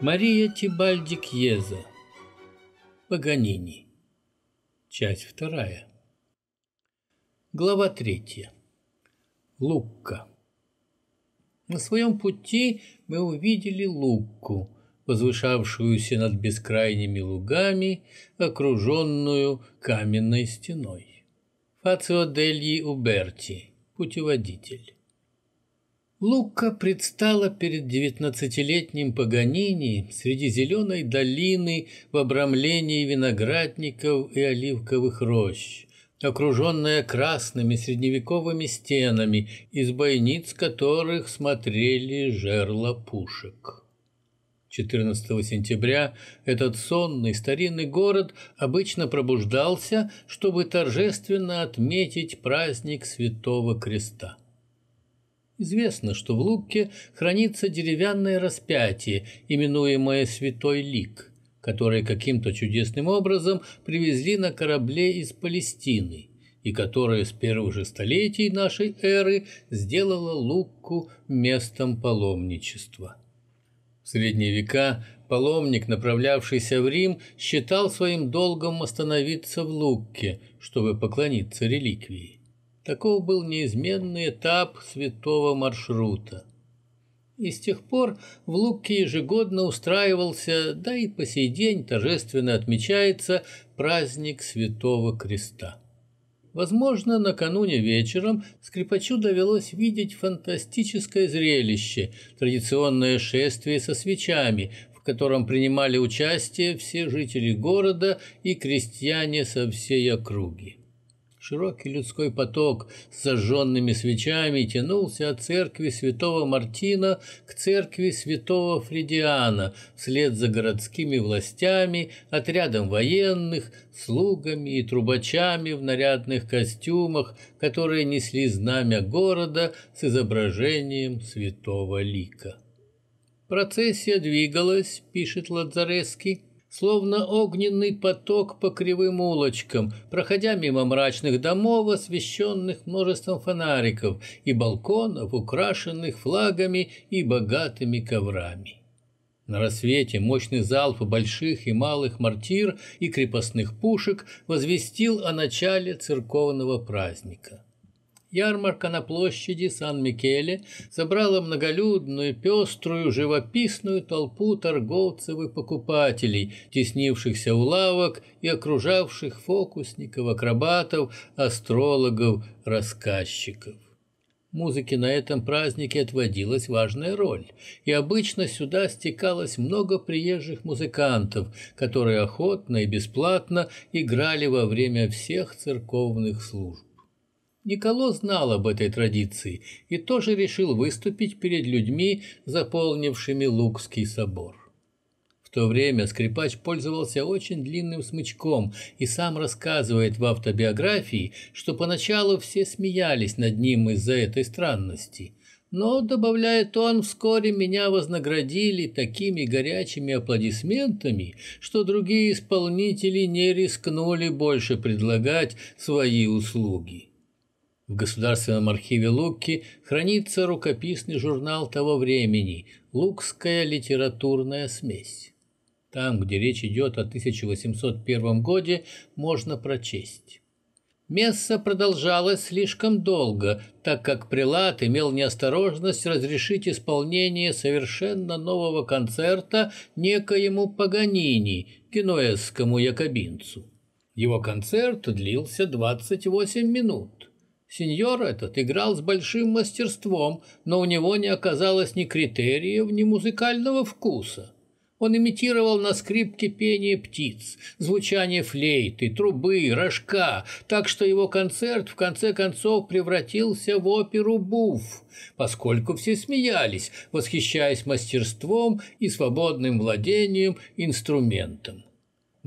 Мария Тибальди Кьеза. Паганини. Часть вторая. Глава третья. Лукка. На своем пути мы увидели Лукку, возвышавшуюся над бескрайними лугами, окруженную каменной стеной. Фацио Дельи Уберти, путеводитель. Лука предстала перед девятнадцатилетним Паганини среди зеленой долины в обрамлении виноградников и оливковых рощ, окруженная красными средневековыми стенами, из бойниц которых смотрели жерла пушек. 14 сентября этот сонный старинный город обычно пробуждался, чтобы торжественно отметить праздник Святого Креста. Известно, что в Лукке хранится деревянное распятие, именуемое Святой Лик, которое каким-то чудесным образом привезли на корабле из Палестины и которое с первых же столетий нашей эры сделало Лукку местом паломничества. В средние века паломник, направлявшийся в Рим, считал своим долгом остановиться в Лукке, чтобы поклониться реликвии. Таков был неизменный этап святого маршрута. И с тех пор в Луке ежегодно устраивался, да и по сей день торжественно отмечается праздник Святого Креста. Возможно, накануне вечером скрипачу довелось видеть фантастическое зрелище, традиционное шествие со свечами, в котором принимали участие все жители города и крестьяне со всей округи. Широкий людской поток с зажженными свечами тянулся от церкви святого Мартина к церкви святого Фридиана вслед за городскими властями, отрядом военных, слугами и трубачами в нарядных костюмах, которые несли знамя города с изображением святого лика. Процессия двигалась, пишет Ладзаревский, словно огненный поток по кривым улочкам, проходя мимо мрачных домов, освещенных множеством фонариков, и балконов, украшенных флагами и богатыми коврами. На рассвете мощный залп больших и малых мортир и крепостных пушек возвестил о начале церковного праздника. Ярмарка на площади Сан-Микеле собрала многолюдную, пеструю, живописную толпу торговцев и покупателей, теснившихся у лавок и окружавших фокусников, акробатов, астрологов, рассказчиков. Музыке на этом празднике отводилась важная роль, и обычно сюда стекалось много приезжих музыкантов, которые охотно и бесплатно играли во время всех церковных служб. Николо знал об этой традиции и тоже решил выступить перед людьми, заполнившими Лукский собор. В то время скрипач пользовался очень длинным смычком и сам рассказывает в автобиографии, что поначалу все смеялись над ним из-за этой странности. Но, добавляет он, вскоре меня вознаградили такими горячими аплодисментами, что другие исполнители не рискнули больше предлагать свои услуги. В Государственном архиве Луки хранится рукописный журнал того времени «Лукская литературная смесь». Там, где речь идет о 1801 годе, можно прочесть. Месса продолжалась слишком долго, так как прилад имел неосторожность разрешить исполнение совершенно нового концерта некоему Паганини, генуэзскому якобинцу. Его концерт длился 28 минут. Сеньор этот играл с большим мастерством, но у него не оказалось ни критериев, ни музыкального вкуса. Он имитировал на скрипке пение птиц, звучание флейты, трубы, рожка, так что его концерт в конце концов превратился в оперу «Буф», поскольку все смеялись, восхищаясь мастерством и свободным владением инструментом.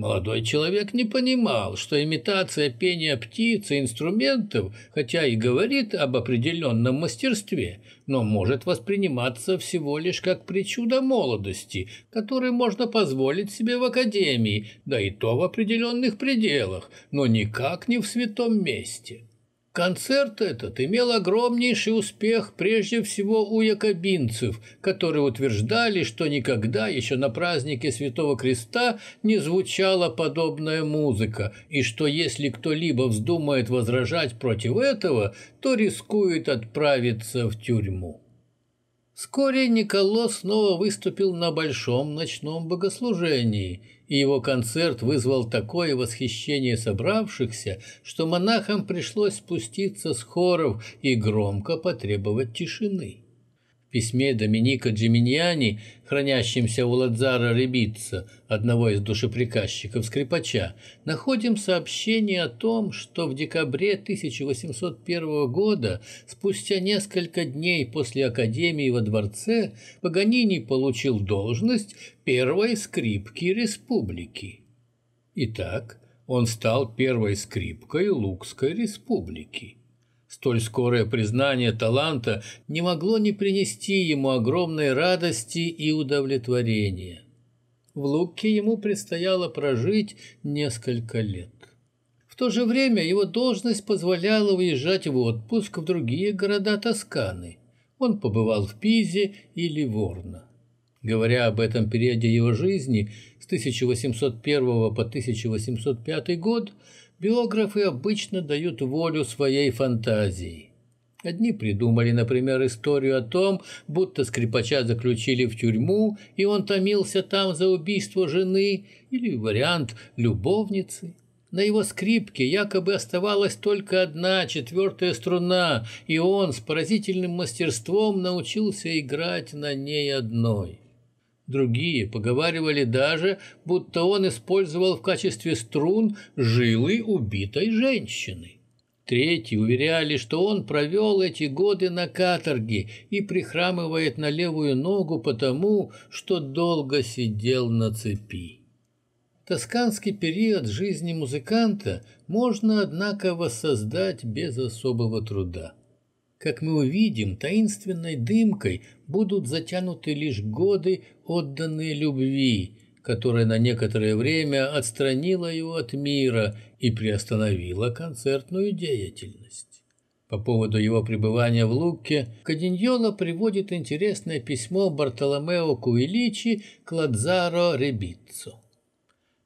Молодой человек не понимал, что имитация пения птиц и инструментов, хотя и говорит об определенном мастерстве, но может восприниматься всего лишь как причуда молодости, которую можно позволить себе в академии, да и то в определенных пределах, но никак не в святом месте. Концерт этот имел огромнейший успех прежде всего у якобинцев, которые утверждали, что никогда еще на празднике Святого Креста не звучала подобная музыка, и что если кто-либо вздумает возражать против этого, то рискует отправиться в тюрьму. Вскоре Николо снова выступил на большом ночном богослужении, и его концерт вызвал такое восхищение собравшихся, что монахам пришлось спуститься с хоров и громко потребовать тишины письме Доминика Джиминьяни, хранящемся у Ладзара Ребица, одного из душеприказчиков скрипача, находим сообщение о том, что в декабре 1801 года, спустя несколько дней после Академии во дворце, Паганини получил должность первой скрипки республики. Итак, он стал первой скрипкой Лукской республики. Столь скорое признание таланта не могло не принести ему огромной радости и удовлетворения. В Луке ему предстояло прожить несколько лет. В то же время его должность позволяла уезжать в отпуск в другие города Тосканы. Он побывал в Пизе и Ливорно. Говоря об этом периоде его жизни с 1801 по 1805 год, Биографы обычно дают волю своей фантазии. Одни придумали, например, историю о том, будто скрипача заключили в тюрьму, и он томился там за убийство жены, или вариант любовницы. На его скрипке якобы оставалась только одна четвертая струна, и он с поразительным мастерством научился играть на ней одной. Другие поговаривали даже, будто он использовал в качестве струн жилы убитой женщины. Третьи уверяли, что он провел эти годы на каторге и прихрамывает на левую ногу потому, что долго сидел на цепи. Тосканский период жизни музыканта можно, однако, воссоздать без особого труда. Как мы увидим, таинственной дымкой будут затянуты лишь годы, отданные любви, которая на некоторое время отстранила его от мира и приостановила концертную деятельность. По поводу его пребывания в Лукке Каденьола приводит интересное письмо Бартоломео Куиличи к Ладзаро Ребиццо.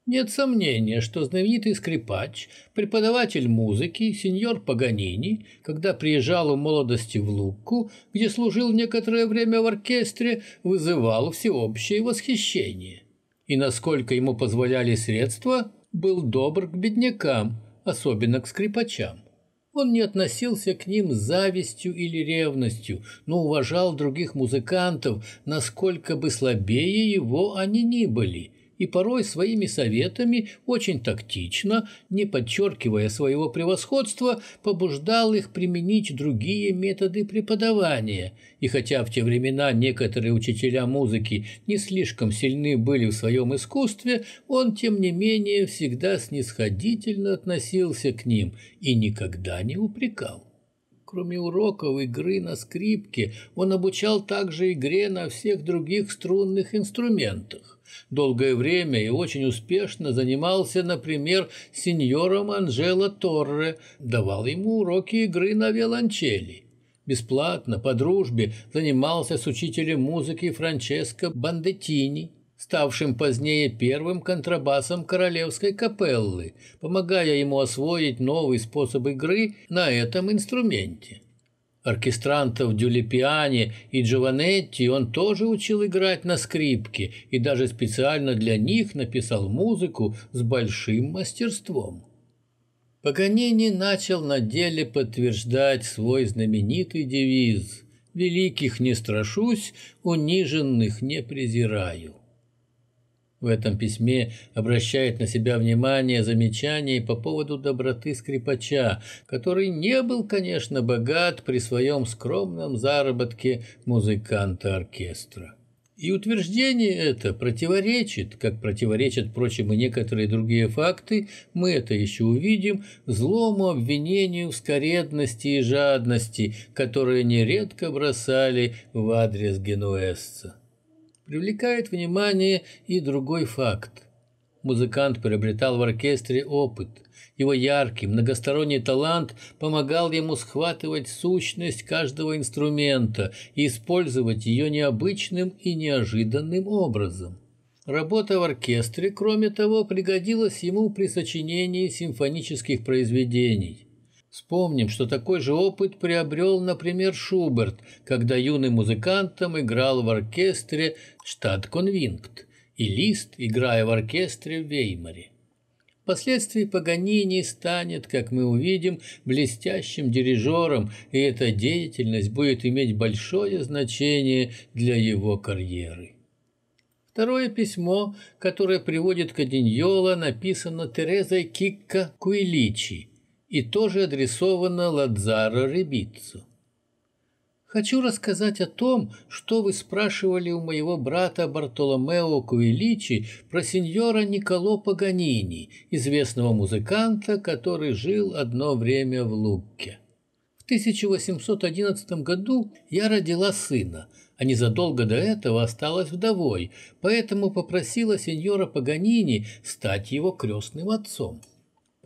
Нет сомнения, что знаменитый скрипач, преподаватель музыки, сеньор Паганини, когда приезжал в молодости в Лукку, где служил некоторое время в оркестре, вызывал всеобщее восхищение. И насколько ему позволяли средства, был добр к беднякам, особенно к скрипачам. Он не относился к ним с завистью или ревностью, но уважал других музыкантов, насколько бы слабее его они ни были – и порой своими советами, очень тактично, не подчеркивая своего превосходства, побуждал их применить другие методы преподавания. И хотя в те времена некоторые учителя музыки не слишком сильны были в своем искусстве, он, тем не менее, всегда снисходительно относился к ним и никогда не упрекал. Кроме уроков игры на скрипке, он обучал также игре на всех других струнных инструментах долгое время и очень успешно занимался, например, сеньором Анжело Торре, давал ему уроки игры на виолончели. Бесплатно, по дружбе, занимался с учителем музыки Франческо Бандеттини, ставшим позднее первым контрабасом королевской капеллы, помогая ему освоить новый способ игры на этом инструменте. Оркестрантов Дюлепиане и Джованетти он тоже учил играть на скрипке и даже специально для них написал музыку с большим мастерством. Паганини начал на деле подтверждать свой знаменитый девиз «Великих не страшусь, униженных не презираю». В этом письме обращает на себя внимание замечание по поводу доброты скрипача, который не был, конечно, богат при своем скромном заработке музыканта оркестра. И утверждение это противоречит, как противоречат, впрочем, и некоторые другие факты, мы это еще увидим, злому обвинению в скоредности и жадности, которые нередко бросали в адрес генуэзца привлекает внимание и другой факт. музыкант приобретал в оркестре опыт. Его яркий, многосторонний талант помогал ему схватывать сущность каждого инструмента и использовать ее необычным и неожиданным образом. Работа в оркестре, кроме того, пригодилась ему при сочинении симфонических произведений. Вспомним, что такой же опыт приобрел, например, Шуберт, когда юным музыкантом играл в оркестре «Штат-конвинкт» и Лист, играя в оркестре в Веймаре. Впоследствии Паганини станет, как мы увидим, блестящим дирижером, и эта деятельность будет иметь большое значение для его карьеры. Второе письмо, которое приводит Каденьола, написано Терезой Кикка Куиличи и тоже адресовано Ладзаро Ребиццо. Хочу рассказать о том, что вы спрашивали у моего брата Бартоломео Куиличи про сеньора Николо Паганини, известного музыканта, который жил одно время в Лукке. В 1811 году я родила сына – а незадолго до этого осталась вдовой, поэтому попросила сеньора Паганини стать его крестным отцом.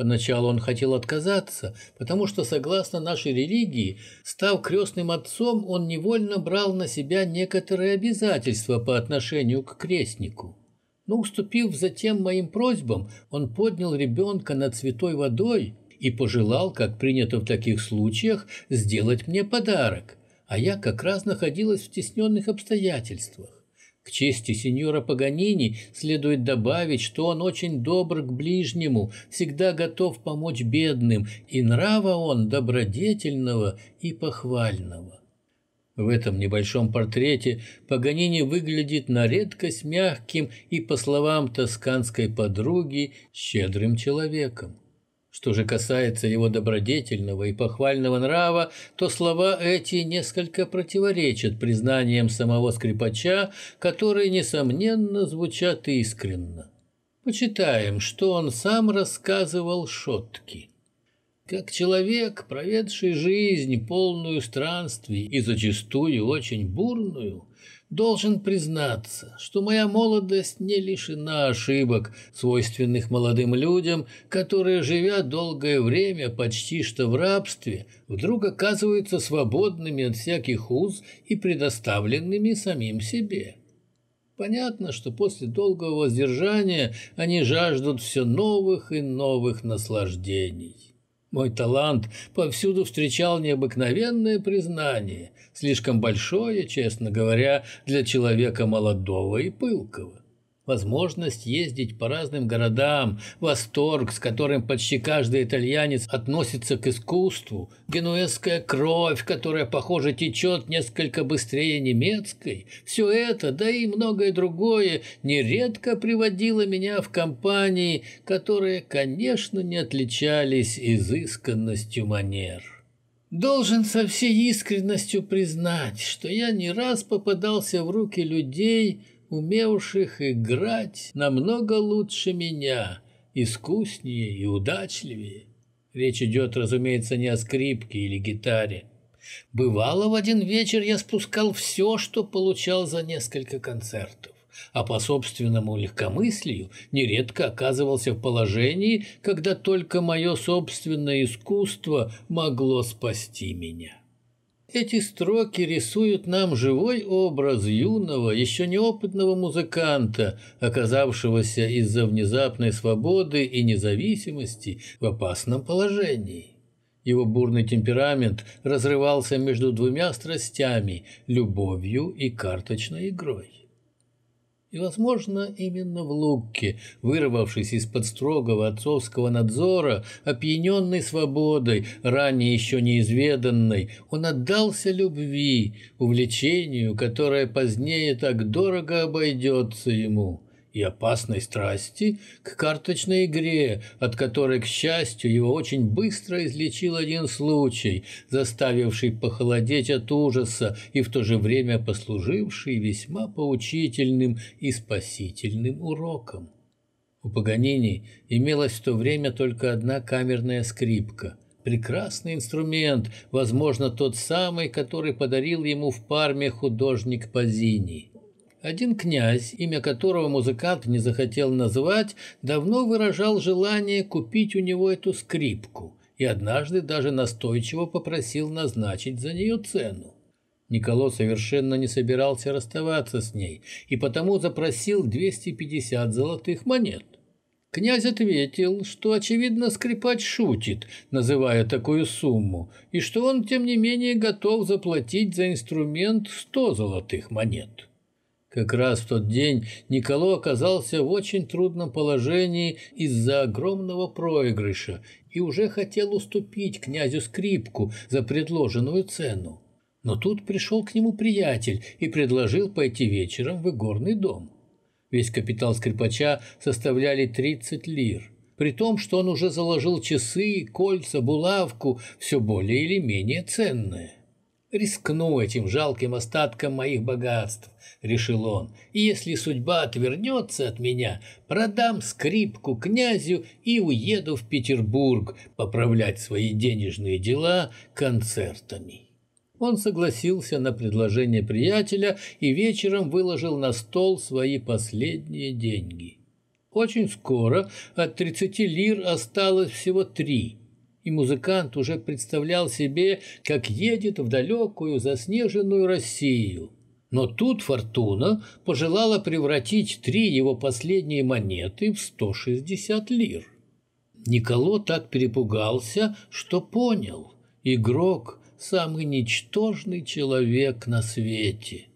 Поначалу он хотел отказаться, потому что, согласно нашей религии, став крестным отцом, он невольно брал на себя некоторые обязательства по отношению к крестнику. Но, уступив затем моим просьбам, он поднял ребенка над святой водой и пожелал, как принято в таких случаях, сделать мне подарок а я как раз находилась в тесненных обстоятельствах. К чести сеньора Паганини следует добавить, что он очень добр к ближнему, всегда готов помочь бедным, и нрава он добродетельного и похвального. В этом небольшом портрете Паганини выглядит на редкость мягким и, по словам тосканской подруги, щедрым человеком. Что же касается его добродетельного и похвального нрава, то слова эти несколько противоречат признаниям самого скрипача, которые, несомненно, звучат искренно. Почитаем, что он сам рассказывал Шотки. Как человек, проведший жизнь, полную странствий и зачастую очень бурную, Должен признаться, что моя молодость не лишена ошибок, свойственных молодым людям, которые, живя долгое время почти что в рабстве, вдруг оказываются свободными от всяких уз и предоставленными самим себе. Понятно, что после долгого воздержания они жаждут все новых и новых наслаждений. Мой талант повсюду встречал необыкновенное признание, слишком большое, честно говоря, для человека молодого и пылкого возможность ездить по разным городам, восторг, с которым почти каждый итальянец относится к искусству, генуэзская кровь, которая, похоже, течет несколько быстрее немецкой, все это, да и многое другое, нередко приводило меня в компании, которые, конечно, не отличались изысканностью манер. Должен со всей искренностью признать, что я не раз попадался в руки людей, умевших играть намного лучше меня, искуснее и удачливее. Речь идет, разумеется, не о скрипке или гитаре. Бывало, в один вечер я спускал все, что получал за несколько концертов, а по собственному легкомыслию нередко оказывался в положении, когда только мое собственное искусство могло спасти меня. Эти строки рисуют нам живой образ юного, еще неопытного музыканта, оказавшегося из-за внезапной свободы и независимости в опасном положении. Его бурный темперамент разрывался между двумя страстями – любовью и карточной игрой. И, возможно, именно в Лукке, вырвавшись из-под строгого отцовского надзора, опьяненный свободой, ранее еще неизведанной, он отдался любви, увлечению, которое позднее так дорого обойдется ему – и опасной страсти к карточной игре, от которой, к счастью, его очень быстро излечил один случай, заставивший похолодеть от ужаса и в то же время послуживший весьма поучительным и спасительным уроком. У Паганини имелась в то время только одна камерная скрипка. Прекрасный инструмент, возможно, тот самый, который подарил ему в Парме художник Пазини. Один князь, имя которого музыкант не захотел назвать, давно выражал желание купить у него эту скрипку и однажды даже настойчиво попросил назначить за нее цену. Николо совершенно не собирался расставаться с ней и потому запросил 250 золотых монет. Князь ответил, что, очевидно, скрипач шутит, называя такую сумму, и что он, тем не менее, готов заплатить за инструмент 100 золотых монет. Как раз в тот день Николо оказался в очень трудном положении из-за огромного проигрыша и уже хотел уступить князю скрипку за предложенную цену. Но тут пришел к нему приятель и предложил пойти вечером в игорный дом. Весь капитал скрипача составляли 30 лир, при том, что он уже заложил часы, кольца, булавку, все более или менее ценное. «Рискну этим жалким остатком моих богатств», — решил он, «и если судьба отвернется от меня, продам скрипку князю и уеду в Петербург поправлять свои денежные дела концертами». Он согласился на предложение приятеля и вечером выложил на стол свои последние деньги. Очень скоро от 30 лир осталось всего три — и музыкант уже представлял себе, как едет в далекую заснеженную Россию. Но тут Фортуна пожелала превратить три его последние монеты в 160 лир. Николо так перепугался, что понял. Игрок – самый ничтожный человек на свете.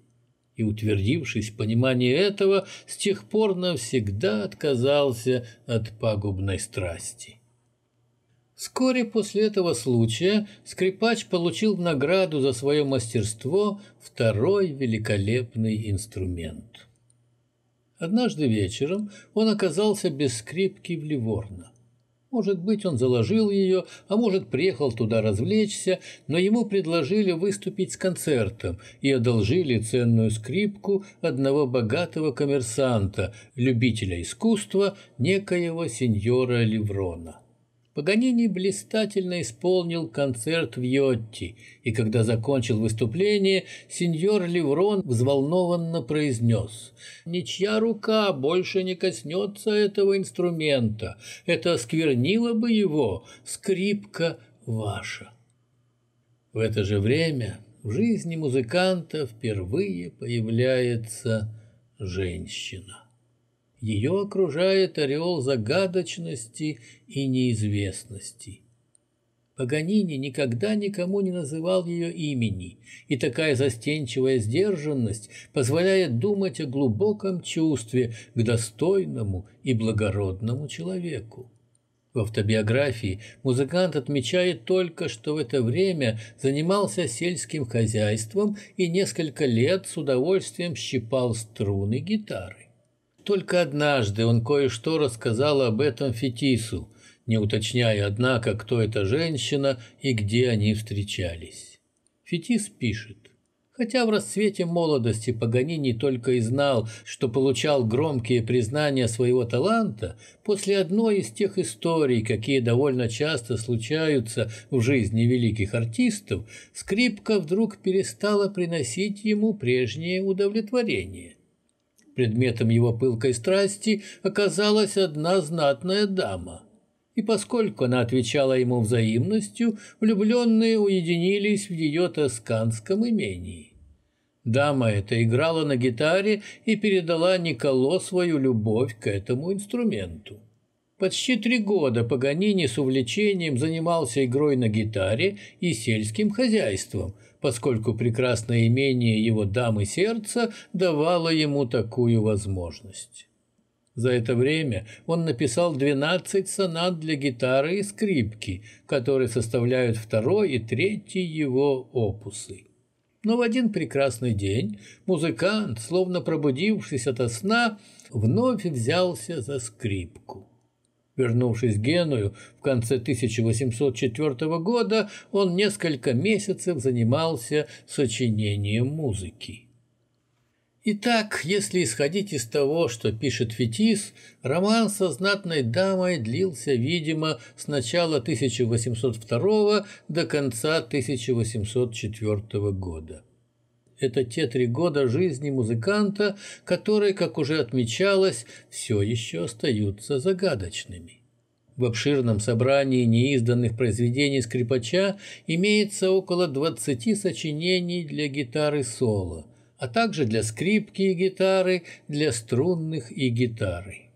И, утвердившись в понимании этого, с тех пор навсегда отказался от пагубной страсти. Вскоре после этого случая скрипач получил в награду за свое мастерство второй великолепный инструмент. Однажды вечером он оказался без скрипки в Ливорно. Может быть, он заложил ее, а может, приехал туда развлечься, но ему предложили выступить с концертом и одолжили ценную скрипку одного богатого коммерсанта, любителя искусства, некоего сеньора Ливрона. Паганини блистательно исполнил концерт в Йотти, и когда закончил выступление, сеньор Леврон взволнованно произнес «Ничья рука больше не коснется этого инструмента, это осквернило бы его, скрипка ваша». В это же время в жизни музыканта впервые появляется женщина. Ее окружает ореол загадочности и неизвестности. Паганини никогда никому не называл ее имени, и такая застенчивая сдержанность позволяет думать о глубоком чувстве к достойному и благородному человеку. В автобиографии музыкант отмечает только, что в это время занимался сельским хозяйством и несколько лет с удовольствием щипал струны гитары. Только однажды он кое-что рассказал об этом Фетису, не уточняя, однако, кто эта женщина и где они встречались. Фетис пишет. Хотя в расцвете молодости Паганини только и знал, что получал громкие признания своего таланта, после одной из тех историй, какие довольно часто случаются в жизни великих артистов, скрипка вдруг перестала приносить ему прежнее удовлетворение – Предметом его пылкой страсти оказалась одна знатная дама. И поскольку она отвечала ему взаимностью, влюбленные уединились в ее тосканском имении. Дама эта играла на гитаре и передала Николо свою любовь к этому инструменту. Почти три года Паганини с увлечением занимался игрой на гитаре и сельским хозяйством, поскольку прекрасное имение его дамы сердца давало ему такую возможность. За это время он написал 12 сонат для гитары и скрипки, которые составляют второй и третий его опусы. Но в один прекрасный день музыкант, словно пробудившись ото сна, вновь взялся за скрипку. Вернувшись в Геную в конце 1804 года, он несколько месяцев занимался сочинением музыки. Итак, если исходить из того, что пишет Фетис, роман со знатной дамой длился, видимо, с начала 1802 до конца 1804 года. Это те три года жизни музыканта, которые, как уже отмечалось, все еще остаются загадочными. В обширном собрании неизданных произведений скрипача имеется около 20 сочинений для гитары соло, а также для скрипки и гитары, для струнных и гитары.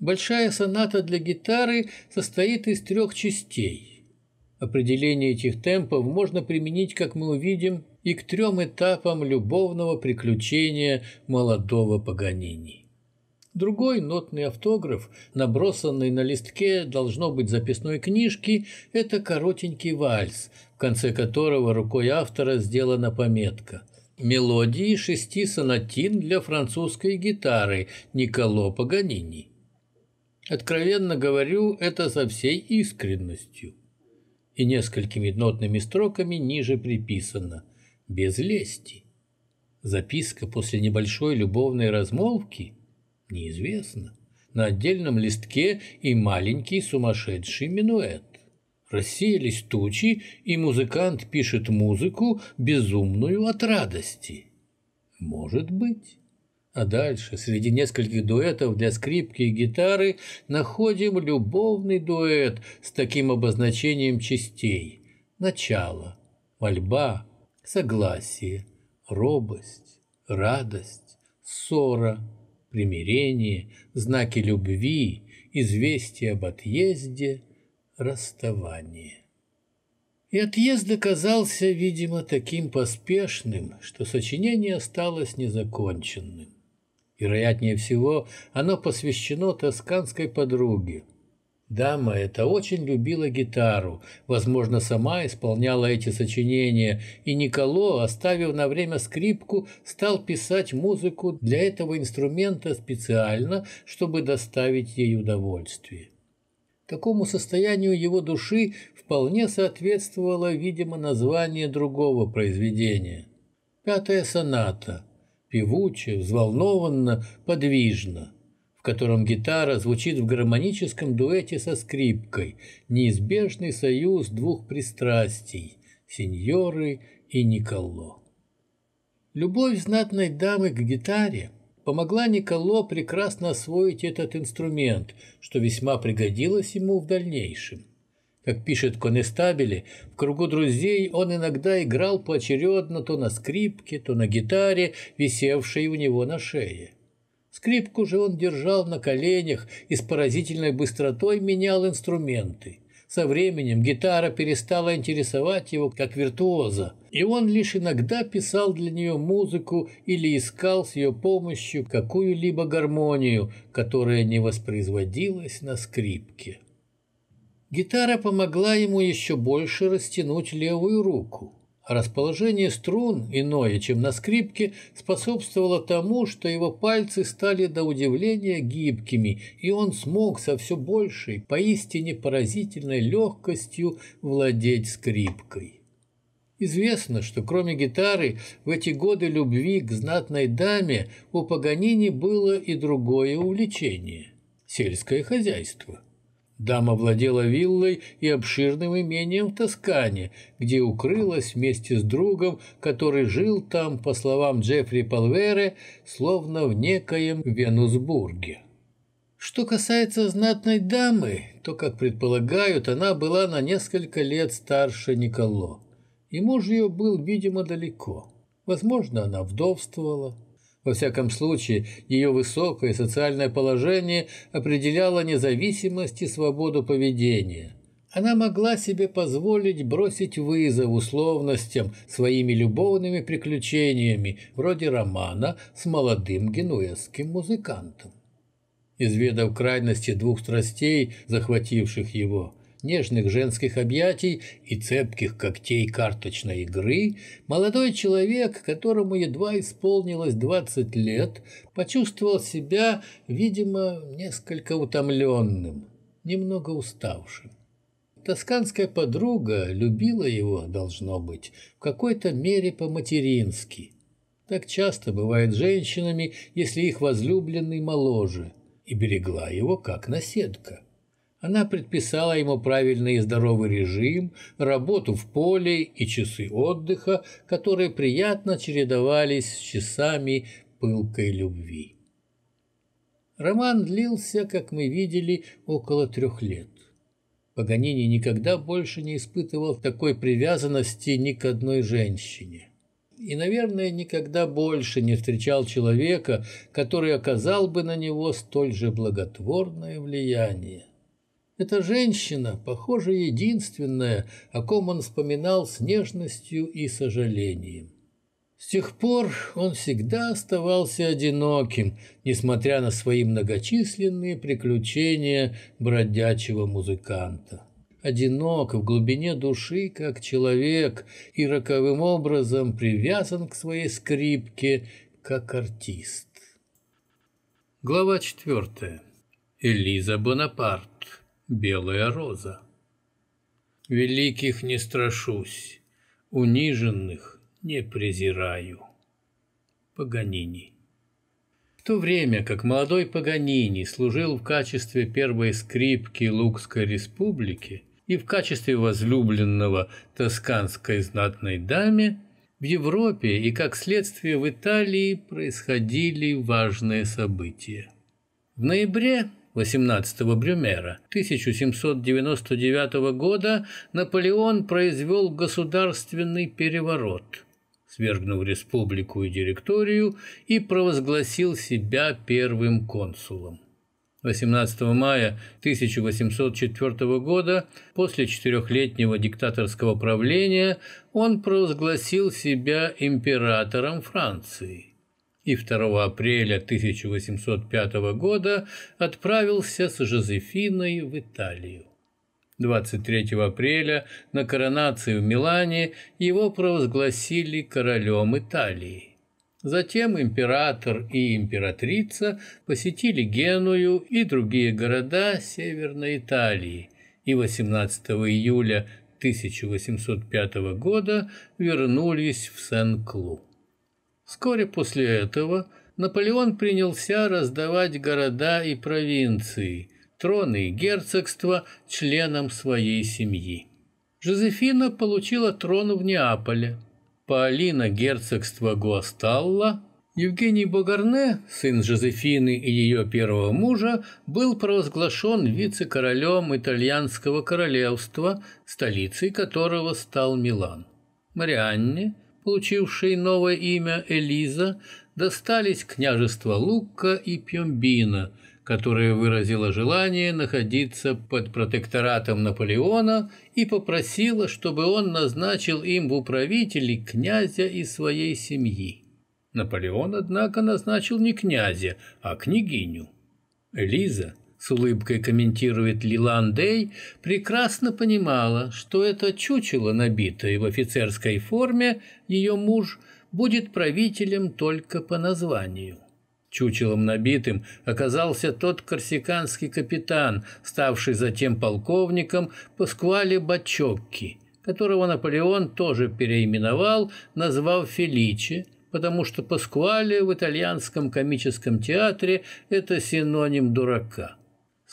Большая соната для гитары состоит из трех частей. Определение этих темпов можно применить, как мы увидим, и к трем этапам любовного приключения молодого Паганини. Другой нотный автограф, набросанный на листке, должно быть записной книжки, это коротенький вальс, в конце которого рукой автора сделана пометка «Мелодии шести сонатин для французской гитары Николо Паганини». Откровенно говорю это со всей искренностью. И несколькими нотными строками ниже приписано «без лести». Записка после небольшой любовной размолвки – Неизвестно. На отдельном листке и маленький сумасшедший минуэт. Рассеялись тучи, и музыкант пишет музыку, безумную от радости. Может быть. А дальше, среди нескольких дуэтов для скрипки и гитары, находим любовный дуэт с таким обозначением частей. Начало, мольба, согласие, робость, радость, ссора – примирение, знаки любви, известие об отъезде, расставание. И отъезд оказался, видимо, таким поспешным, что сочинение осталось незаконченным. Вероятнее всего, оно посвящено тосканской подруге, Дама эта очень любила гитару, возможно, сама исполняла эти сочинения, и Николо, оставив на время скрипку, стал писать музыку для этого инструмента специально, чтобы доставить ей удовольствие. Такому состоянию его души вполне соответствовало, видимо, название другого произведения. Пятая соната. Певуче, взволнованно, подвижно котором гитара звучит в гармоническом дуэте со скрипкой, неизбежный союз двух пристрастий – сеньоры и Николо. Любовь знатной дамы к гитаре помогла Николо прекрасно освоить этот инструмент, что весьма пригодилось ему в дальнейшем. Как пишет Конестабеле, в кругу друзей он иногда играл поочередно то на скрипке, то на гитаре, висевшей у него на шее. Скрипку же он держал на коленях и с поразительной быстротой менял инструменты. Со временем гитара перестала интересовать его как виртуоза, и он лишь иногда писал для нее музыку или искал с ее помощью какую-либо гармонию, которая не воспроизводилась на скрипке. Гитара помогла ему еще больше растянуть левую руку. Расположение струн, иное, чем на скрипке, способствовало тому, что его пальцы стали до удивления гибкими, и он смог со все большей, поистине поразительной легкостью владеть скрипкой. Известно, что кроме гитары в эти годы любви к знатной даме у Паганини было и другое увлечение – сельское хозяйство. Дама владела виллой и обширным имением в Тоскане, где укрылась вместе с другом, который жил там, по словам Джеффри Палвере, словно в некоем Венусбурге. Что касается знатной дамы, то, как предполагают, она была на несколько лет старше Николо, и муж ее был, видимо, далеко. Возможно, она вдовствовала, во всяком случае, ее высокое социальное положение определяло независимость и свободу поведения. Она могла себе позволить бросить вызов условностям своими любовными приключениями, вроде романа с молодым генуэзским музыкантом. Изведав крайности двух страстей, захвативших его – нежных женских объятий и цепких когтей карточной игры, молодой человек, которому едва исполнилось 20 лет, почувствовал себя, видимо, несколько утомленным, немного уставшим. Тосканская подруга любила его, должно быть, в какой-то мере по-матерински. Так часто бывает женщинами, если их возлюбленный моложе, и берегла его как наседка. Она предписала ему правильный и здоровый режим, работу в поле и часы отдыха, которые приятно чередовались с часами пылкой любви. Роман длился, как мы видели, около трех лет. Паганини никогда больше не испытывал такой привязанности ни к одной женщине. И, наверное, никогда больше не встречал человека, который оказал бы на него столь же благотворное влияние. Эта женщина, похоже, единственная, о ком он вспоминал с нежностью и сожалением. С тех пор он всегда оставался одиноким, несмотря на свои многочисленные приключения бродячего музыканта. Одинок в глубине души, как человек, и роковым образом привязан к своей скрипке, как артист. Глава четвертая. Элиза Бонапарт. Белая роза. Великих не страшусь, униженных не презираю. Паганини. В то время как молодой Паганини служил в качестве первой скрипки Лукской республики и в качестве возлюбленного тосканской знатной даме, в Европе и, как следствие, в Италии происходили важные события. В ноябре 18-го Брюмера 1799 года Наполеон произвел государственный переворот, свергнув республику и директорию и провозгласил себя первым консулом. 18 мая 1804 года, после четырехлетнего диктаторского правления, он провозгласил себя императором Франции и 2 апреля 1805 года отправился с Жозефиной в Италию. 23 апреля на коронации в Милане его провозгласили королем Италии. Затем император и императрица посетили Геную и другие города Северной Италии и 18 июля 1805 года вернулись в Сен-Клу. Вскоре после этого Наполеон принялся раздавать города и провинции, троны и герцогства членам своей семьи. Жозефина получила трон в Неаполе, Паолина – герцогство Гуасталла, Евгений Богарне, сын Жозефины и ее первого мужа, был провозглашен вице-королем итальянского королевства, столицей которого стал Милан. Марианне – получившей новое имя Элиза, достались княжества Лукка и Пьембина, которое выразило желание находиться под протекторатом Наполеона и попросило, чтобы он назначил им в управители князя из своей семьи. Наполеон, однако, назначил не князя, а княгиню. Элиза – с улыбкой комментирует Лилан Дэй, прекрасно понимала, что это чучело, набитое в офицерской форме, ее муж будет правителем только по названию. Чучелом набитым оказался тот корсиканский капитан, ставший затем полковником Паскуале Бачокки, которого Наполеон тоже переименовал, назвав Феличи, потому что Паскуале в итальянском комическом театре – это синоним дурака.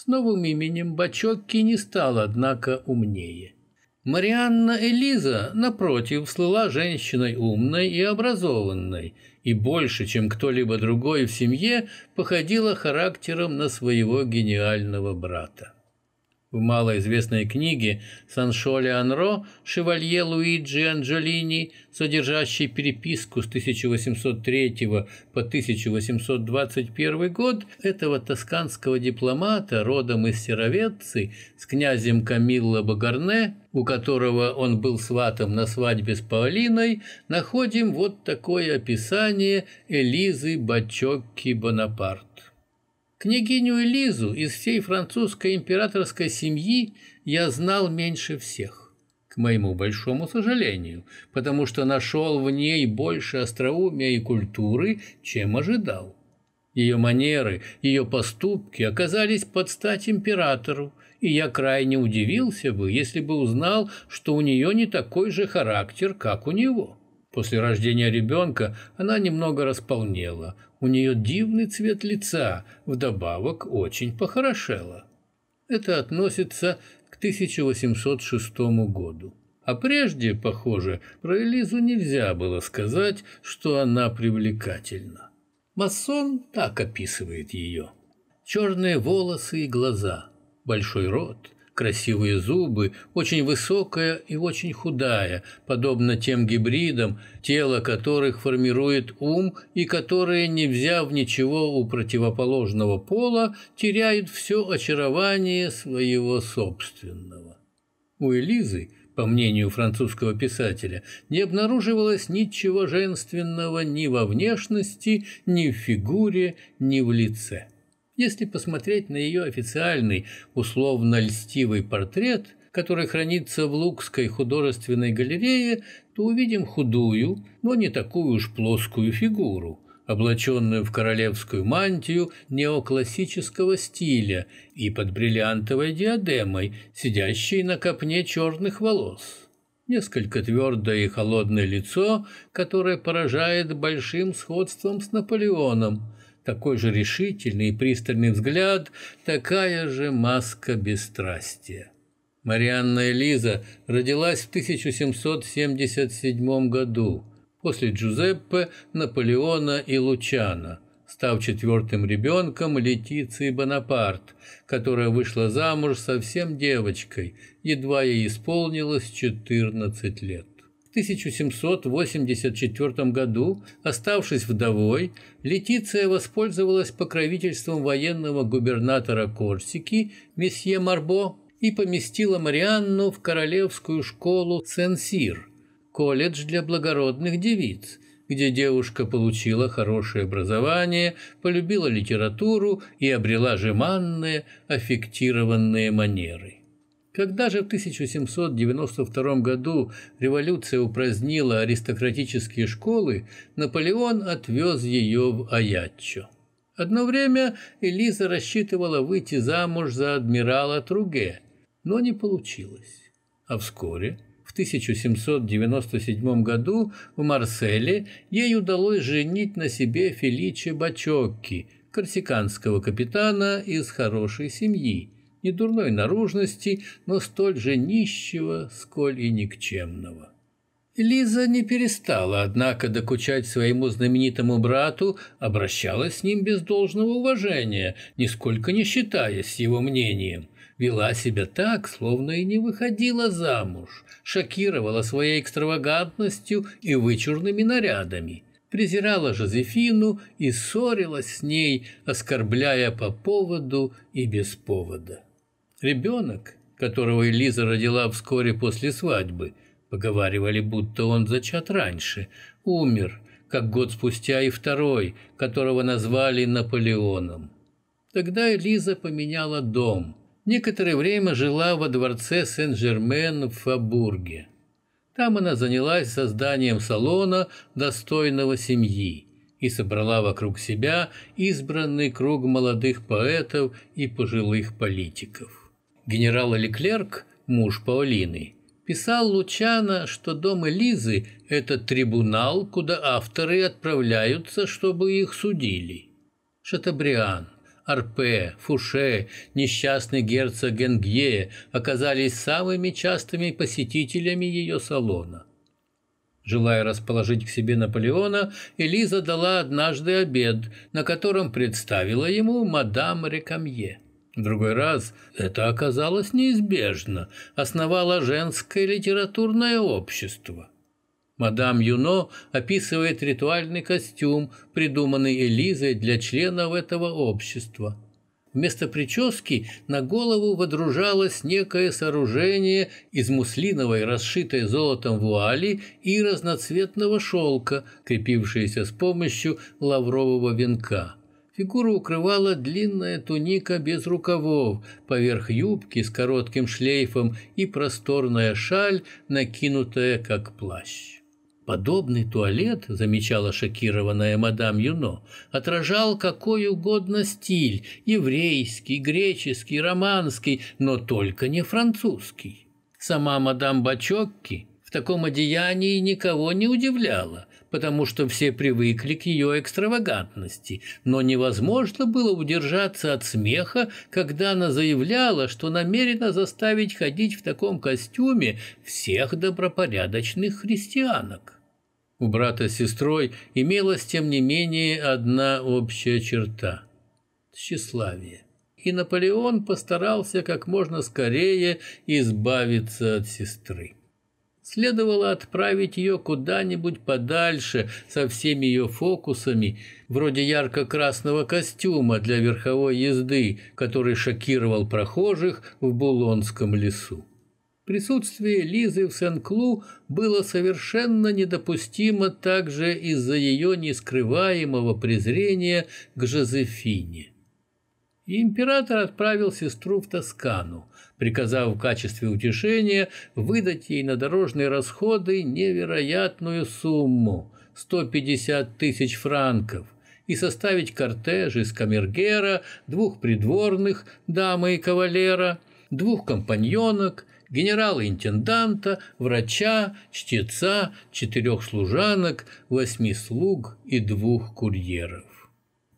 С новым именем Бачокки не стал, однако, умнее. Марианна Элиза, напротив, слыла женщиной умной и образованной, и больше, чем кто-либо другой в семье, походила характером на своего гениального брата. В малоизвестной книге Саншоле Анро «Шевалье Луиджи Анджелини», содержащей переписку с 1803 по 1821 год этого тосканского дипломата, родом из Серовецци, с князем Камилло Багарне, у которого он был сватом на свадьбе с Паолиной, находим вот такое описание Элизы Бачокки Бонапарт. Княгиню Элизу из всей французской императорской семьи я знал меньше всех, к моему большому сожалению, потому что нашел в ней больше остроумия и культуры, чем ожидал. Ее манеры, ее поступки оказались под стать императору, и я крайне удивился бы, если бы узнал, что у нее не такой же характер, как у него. После рождения ребенка она немного располнела, у нее дивный цвет лица, вдобавок очень похорошела. Это относится к 1806 году. А прежде, похоже, про Элизу нельзя было сказать, что она привлекательна. Масон так описывает ее. Черные волосы и глаза, большой рот, красивые зубы, очень высокая и очень худая, подобно тем гибридам, тело которых формирует ум и которые, не взяв ничего у противоположного пола, теряют все очарование своего собственного. У Элизы, по мнению французского писателя, не обнаруживалось ничего женственного ни во внешности, ни в фигуре, ни в лице. Если посмотреть на ее официальный, условно льстивый портрет, который хранится в Лукской художественной галерее, то увидим худую, но не такую уж плоскую фигуру, облаченную в королевскую мантию неоклассического стиля и под бриллиантовой диадемой, сидящей на копне черных волос. Несколько твердое и холодное лицо, которое поражает большим сходством с Наполеоном – такой же решительный и пристальный взгляд, такая же маска бесстрастия. Марианна Элиза родилась в 1777 году после Джузеппе, Наполеона и Лучана, став четвертым ребенком Летиции Бонапарт, которая вышла замуж совсем девочкой, едва ей исполнилось 14 лет. 1784 году, оставшись вдовой, Летиция воспользовалась покровительством военного губернатора Корсики месье Марбо и поместила Марианну в королевскую школу Сен-Сир, колледж для благородных девиц, где девушка получила хорошее образование, полюбила литературу и обрела жеманные, аффектированные манеры. Когда же в 1792 году революция упразднила аристократические школы, Наполеон отвез ее в Аяччо. Одно время Элиза рассчитывала выйти замуж за адмирала Труге, но не получилось. А вскоре, в 1797 году, в Марселе ей удалось женить на себе Феличе Бачокки, корсиканского капитана из хорошей семьи, не дурной наружности, но столь же нищего, сколь и никчемного. Лиза не перестала, однако, докучать своему знаменитому брату, обращалась с ним без должного уважения, нисколько не считаясь его мнением, вела себя так, словно и не выходила замуж, шокировала своей экстравагантностью и вычурными нарядами, презирала Жозефину и ссорилась с ней, оскорбляя по поводу и без повода. Ребенок, которого Элиза родила вскоре после свадьбы, поговаривали, будто он зачат раньше, умер, как год спустя и второй, которого назвали Наполеоном. Тогда Элиза поменяла дом. Некоторое время жила во дворце Сен-Жермен в Фабурге. Там она занялась созданием салона достойного семьи и собрала вокруг себя избранный круг молодых поэтов и пожилых политиков. Генерал Леклерк, муж Паулины, писал Лучано, что дом Элизы – это трибунал, куда авторы отправляются, чтобы их судили. Шатабриан, Арпе, Фуше, несчастный герцог Генгье оказались самыми частыми посетителями ее салона. Желая расположить к себе Наполеона, Элиза дала однажды обед, на котором представила ему мадам Рекамье. В другой раз это оказалось неизбежно, основало женское литературное общество. Мадам Юно описывает ритуальный костюм, придуманный Элизой для членов этого общества. Вместо прически на голову водружалось некое сооружение из муслиновой, расшитой золотом вуали и разноцветного шелка, крепившееся с помощью лаврового венка. Фигуру укрывала длинная туника без рукавов, поверх юбки с коротким шлейфом и просторная шаль, накинутая как плащ. Подобный туалет, замечала шокированная мадам Юно, отражал какой угодно стиль – еврейский, греческий, романский, но только не французский. Сама мадам Бачокки таком одеянии никого не удивляла, потому что все привыкли к ее экстравагантности, но невозможно было удержаться от смеха, когда она заявляла, что намерена заставить ходить в таком костюме всех добропорядочных христианок. У брата с сестрой имелась, тем не менее, одна общая черта – тщеславие. И Наполеон постарался как можно скорее избавиться от сестры следовало отправить ее куда-нибудь подальше со всеми ее фокусами, вроде ярко-красного костюма для верховой езды, который шокировал прохожих в Булонском лесу. Присутствие Лизы в Сен-Клу было совершенно недопустимо также из-за ее нескрываемого презрения к Жозефине. Император отправил сестру в Тоскану, приказав в качестве утешения выдать ей на дорожные расходы невероятную сумму – 150 тысяч франков – и составить кортеж из камергера, двух придворных, дамы и кавалера, двух компаньонок, генерала-интенданта, врача, чтеца, четырех служанок, восьми слуг и двух курьеров.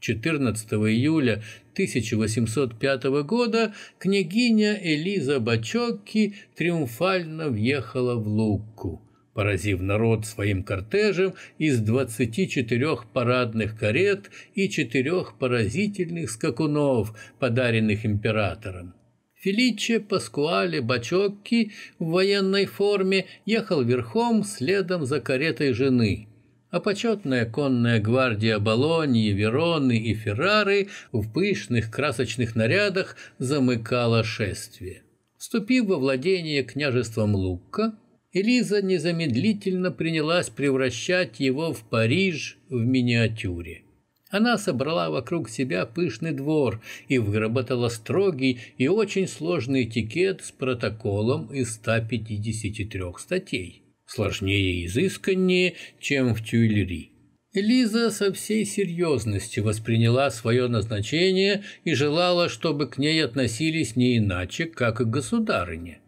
14 июля 1805 года княгиня Элиза Бачокки триумфально въехала в Лукку, поразив народ своим кортежем из 24 парадных карет и четырех поразительных скакунов, подаренных императором. Феличе Паскуале Бачокки в военной форме ехал верхом следом за каретой жены – а почетная конная гвардия Болонии, Вероны и Феррары в пышных красочных нарядах замыкала шествие. Вступив во владение княжеством Лука, Элиза незамедлительно принялась превращать его в Париж в миниатюре. Она собрала вокруг себя пышный двор и выработала строгий и очень сложный этикет с протоколом из 153 статей сложнее и изысканнее, чем в Тюильри. Элиза со всей серьезностью восприняла свое назначение и желала, чтобы к ней относились не иначе, как к государыне.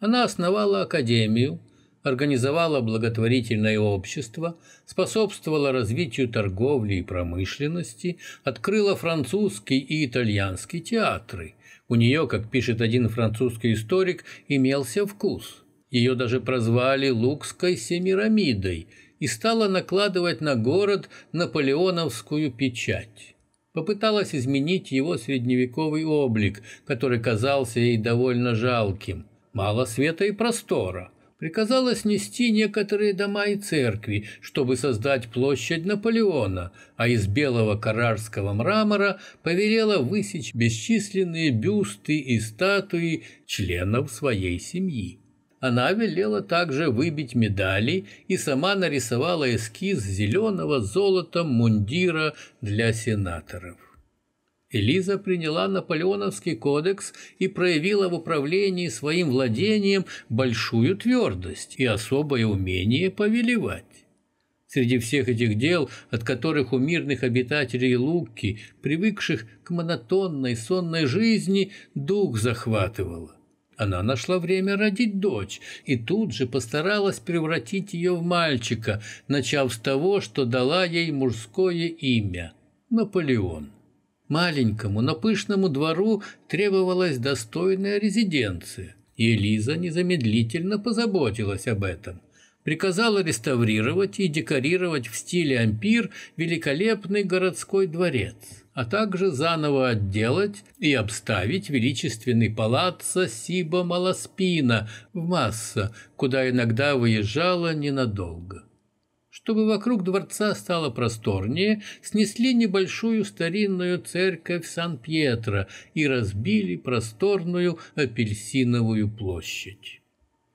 Она основала академию, организовала благотворительное общество, способствовала развитию торговли и промышленности, открыла французский и итальянский театры. У нее, как пишет один французский историк, имелся вкус – ее даже прозвали Лукской Семирамидой и стала накладывать на город наполеоновскую печать. Попыталась изменить его средневековый облик, который казался ей довольно жалким. Мало света и простора. Приказала снести некоторые дома и церкви, чтобы создать площадь Наполеона, а из белого карарского мрамора повелела высечь бесчисленные бюсты и статуи членов своей семьи. Она велела также выбить медали и сама нарисовала эскиз зеленого золотом мундира для сенаторов. Элиза приняла Наполеоновский кодекс и проявила в управлении своим владением большую твердость и особое умение повелевать. Среди всех этих дел, от которых у мирных обитателей Луки, привыкших к монотонной сонной жизни, дух захватывало. Она нашла время родить дочь и тут же постаралась превратить ее в мальчика, начав с того, что дала ей мужское имя – Наполеон. Маленькому, но пышному двору требовалась достойная резиденция, и Элиза незамедлительно позаботилась об этом. Приказала реставрировать и декорировать в стиле ампир великолепный городской дворец а также заново отделать и обставить величественный палаццо Сиба Маласпина в Масса, куда иногда выезжала ненадолго. Чтобы вокруг дворца стало просторнее, снесли небольшую старинную церковь Сан-Пьетро и разбили просторную апельсиновую площадь.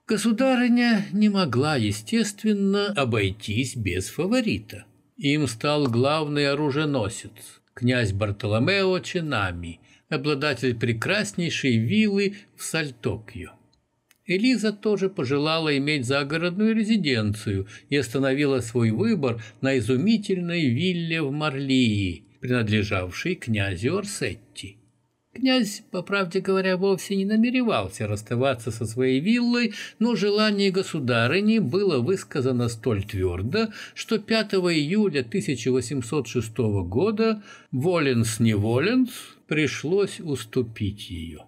Государыня не могла, естественно, обойтись без фаворита. Им стал главный оруженосец, князь Бартоломео Чинами, обладатель прекраснейшей виллы в Сальтокио. Элиза тоже пожелала иметь загородную резиденцию и остановила свой выбор на изумительной вилле в Марлии, принадлежавшей князю Орсетти. Князь, по правде говоря, вовсе не намеревался расставаться со своей виллой, но желание государыни было высказано столь твердо, что 5 июля 1806 года воленс-неволенс пришлось уступить ее.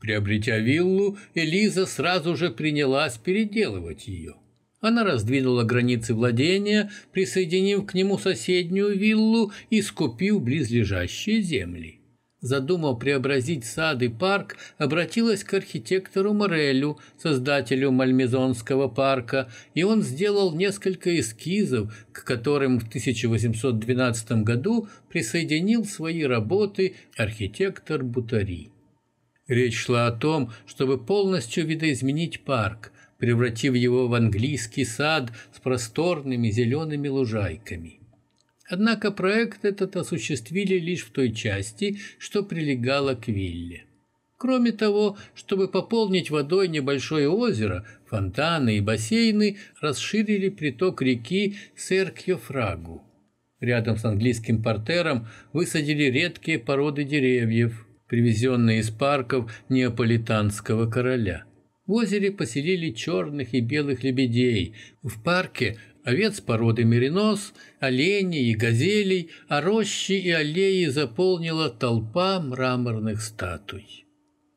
Приобретя виллу, Элиза сразу же принялась переделывать ее. Она раздвинула границы владения, присоединив к нему соседнюю виллу и скупив близлежащие земли задумав преобразить сад и парк, обратилась к архитектору Морелю, создателю Мальмезонского парка, и он сделал несколько эскизов, к которым в 1812 году присоединил свои работы архитектор Бутари. Речь шла о том, чтобы полностью видоизменить парк, превратив его в английский сад с просторными зелеными лужайками. Однако проект этот осуществили лишь в той части, что прилегала к вилле. Кроме того, чтобы пополнить водой небольшое озеро, фонтаны и бассейны расширили приток реки Серкьо-Фрагу. Рядом с английским портером высадили редкие породы деревьев, привезенные из парков неаполитанского короля. В озере поселили черных и белых лебедей. В парке овец породы меринос, оленей и газелей, а рощи и аллеи заполнила толпа мраморных статуй.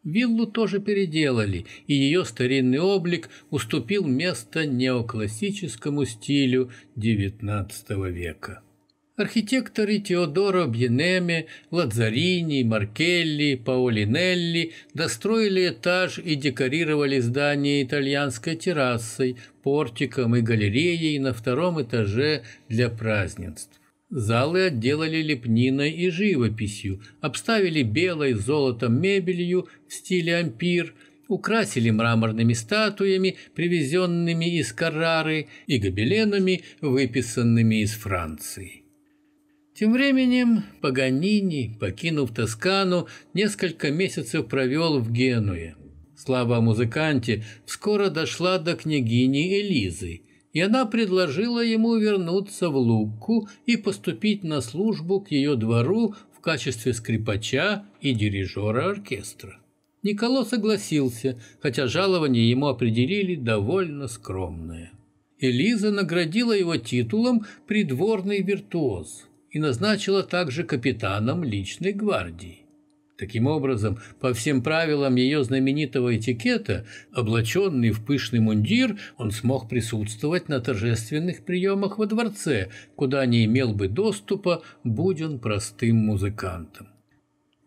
Виллу тоже переделали, и ее старинный облик уступил место неоклассическому стилю XIX века. Архитекторы Теодоро Бьенеме, Ладзарини, Маркелли, Паолинелли достроили этаж и декорировали здание итальянской террасой, портиком и галереей на втором этаже для празднеств. Залы отделали лепниной и живописью, обставили белой золотом мебелью в стиле ампир, украсили мраморными статуями, привезенными из Каррары, и гобеленами, выписанными из Франции. Тем временем Паганини, покинув Тоскану, несколько месяцев провел в Генуе. Слава о музыканте скоро дошла до княгини Элизы, и она предложила ему вернуться в Лукку и поступить на службу к ее двору в качестве скрипача и дирижера оркестра. Николо согласился, хотя жалование ему определили довольно скромное. Элиза наградила его титулом «придворный виртуоз» и назначила также капитаном личной гвардии. Таким образом, по всем правилам ее знаменитого этикета, облаченный в пышный мундир, он смог присутствовать на торжественных приемах во дворце, куда не имел бы доступа, будь он простым музыкантом.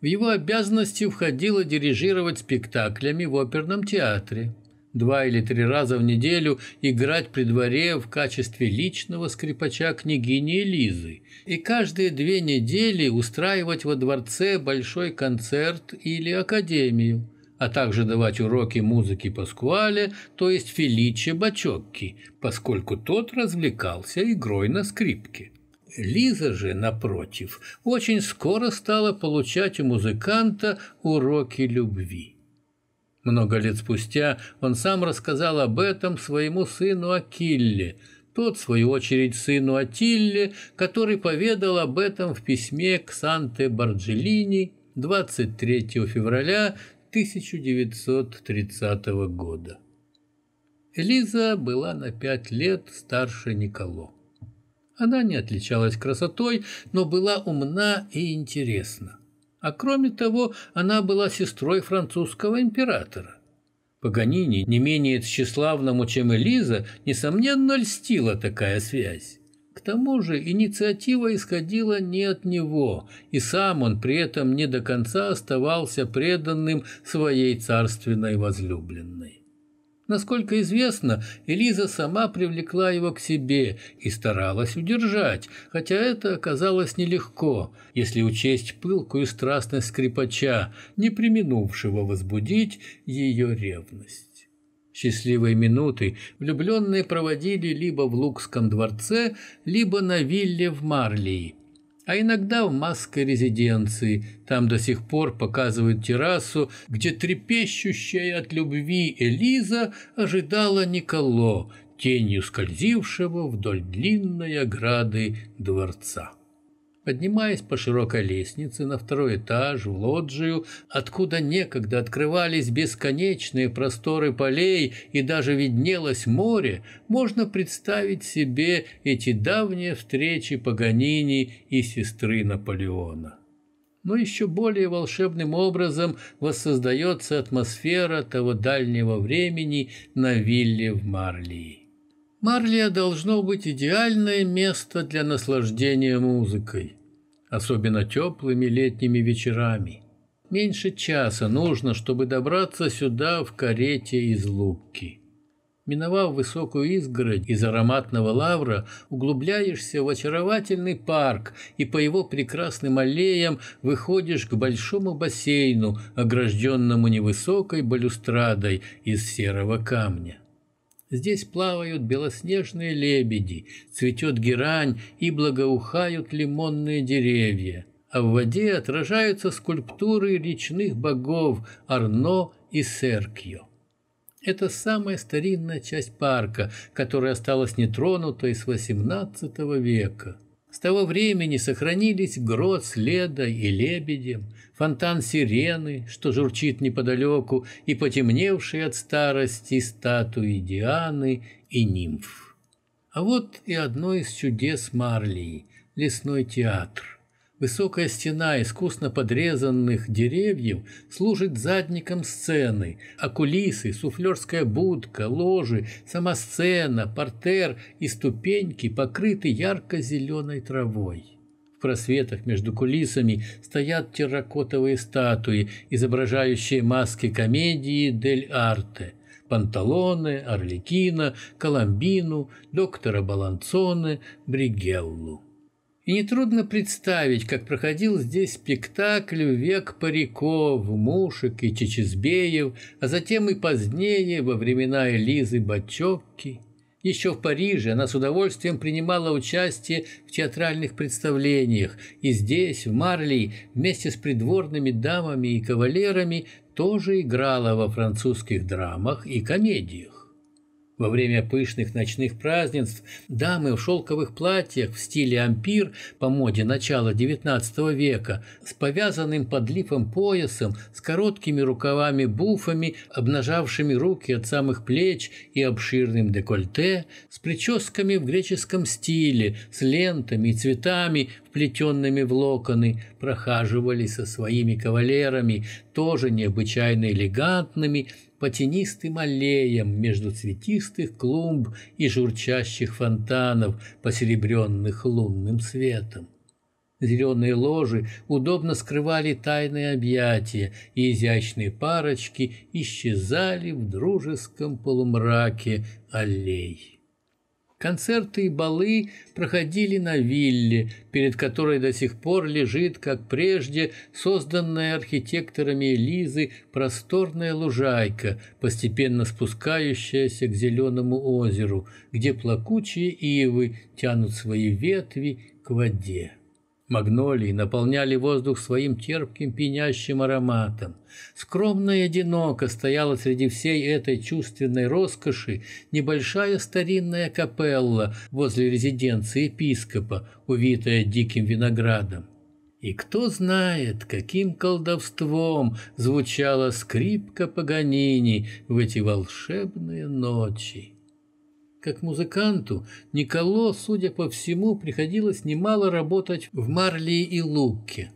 В его обязанности входило дирижировать спектаклями в оперном театре, два или три раза в неделю играть при дворе в качестве личного скрипача княгини Элизы и каждые две недели устраивать во дворце большой концерт или академию, а также давать уроки музыки Паскуале, то есть Феличе Бачокки, поскольку тот развлекался игрой на скрипке. Лиза же, напротив, очень скоро стала получать у музыканта уроки любви. Много лет спустя он сам рассказал об этом своему сыну Акилле, тот, в свою очередь, сыну Атилле, который поведал об этом в письме к Санте-Барджелини 23 февраля 1930 года. Элиза была на пять лет старше Николо. Она не отличалась красотой, но была умна и интересна а кроме того, она была сестрой французского императора. Паганини, не менее тщеславному, чем Элиза, несомненно льстила такая связь. К тому же инициатива исходила не от него, и сам он при этом не до конца оставался преданным своей царственной возлюбленной. Насколько известно, Элиза сама привлекла его к себе и старалась удержать, хотя это оказалось нелегко, если учесть пылкую страстность скрипача, не применувшего возбудить ее ревность. Счастливые минуты влюбленные проводили либо в Лукском дворце, либо на вилле в Марлии – а иногда в Масской резиденции. Там до сих пор показывают террасу, где трепещущая от любви Элиза ожидала Николо, тенью скользившего вдоль длинной ограды дворца. Поднимаясь по широкой лестнице на второй этаж, в лоджию, откуда некогда открывались бесконечные просторы полей и даже виднелось море, можно представить себе эти давние встречи Паганини и сестры Наполеона. Но еще более волшебным образом воссоздается атмосфера того дальнего времени на вилле в Марлии. Марлия должно быть идеальное место для наслаждения музыкой, особенно теплыми летними вечерами. Меньше часа нужно, чтобы добраться сюда в карете из Лукки. Миновав высокую изгородь из ароматного лавра, углубляешься в очаровательный парк и по его прекрасным аллеям выходишь к большому бассейну, огражденному невысокой балюстрадой из серого камня. Здесь плавают белоснежные лебеди, цветет герань и благоухают лимонные деревья, а в воде отражаются скульптуры речных богов Арно и Серкьо. Это самая старинная часть парка, которая осталась нетронутой с XVIII века. С того времени сохранились грот с ледой и лебедем, фонтан сирены, что журчит неподалеку, и потемневшие от старости статуи Дианы и нимф. А вот и одно из чудес Марлии – лесной театр. Высокая стена искусно подрезанных деревьев служит задником сцены, а кулисы, суфлерская будка, ложи, сама сцена, портер и ступеньки покрыты ярко-зеленой травой. В просветах между кулисами стоят терракотовые статуи, изображающие маски комедии «Дель Арте», Панталоне, Орликина, Коломбину, доктора Баланцоне, Бригеллу. И нетрудно представить, как проходил здесь спектакль «Век париков», «Мушек» и «Чечезбеев», а затем и позднее, во времена Элизы Бачокки. Еще в Париже она с удовольствием принимала участие в театральных представлениях, и здесь, в Марлии, вместе с придворными дамами и кавалерами тоже играла во французских драмах и комедиях. Во время пышных ночных празднеств дамы в шелковых платьях в стиле ампир по моде начала XIX века с повязанным под лифом поясом, с короткими рукавами-буфами, обнажавшими руки от самых плеч и обширным декольте, с прическами в греческом стиле, с лентами и цветами, вплетенными в локоны, прохаживали со своими кавалерами, тоже необычайно элегантными, по тенистым аллеям между цветистых клумб и журчащих фонтанов, посеребренных лунным светом. Зеленые ложи удобно скрывали тайные объятия, и изящные парочки исчезали в дружеском полумраке аллей. Концерты и балы проходили на вилле, перед которой до сих пор лежит, как прежде, созданная архитекторами Элизы просторная лужайка, постепенно спускающаяся к зеленому озеру, где плакучие ивы тянут свои ветви к воде. Магнолии наполняли воздух своим терпким пенящим ароматом. Скромно и одиноко стояла среди всей этой чувственной роскоши небольшая старинная капелла возле резиденции епископа, увитая диким виноградом. И кто знает, каким колдовством звучала скрипка Паганини в эти волшебные ночи. Как музыканту Николо, судя по всему, приходилось немало работать в Марлии и Лукке.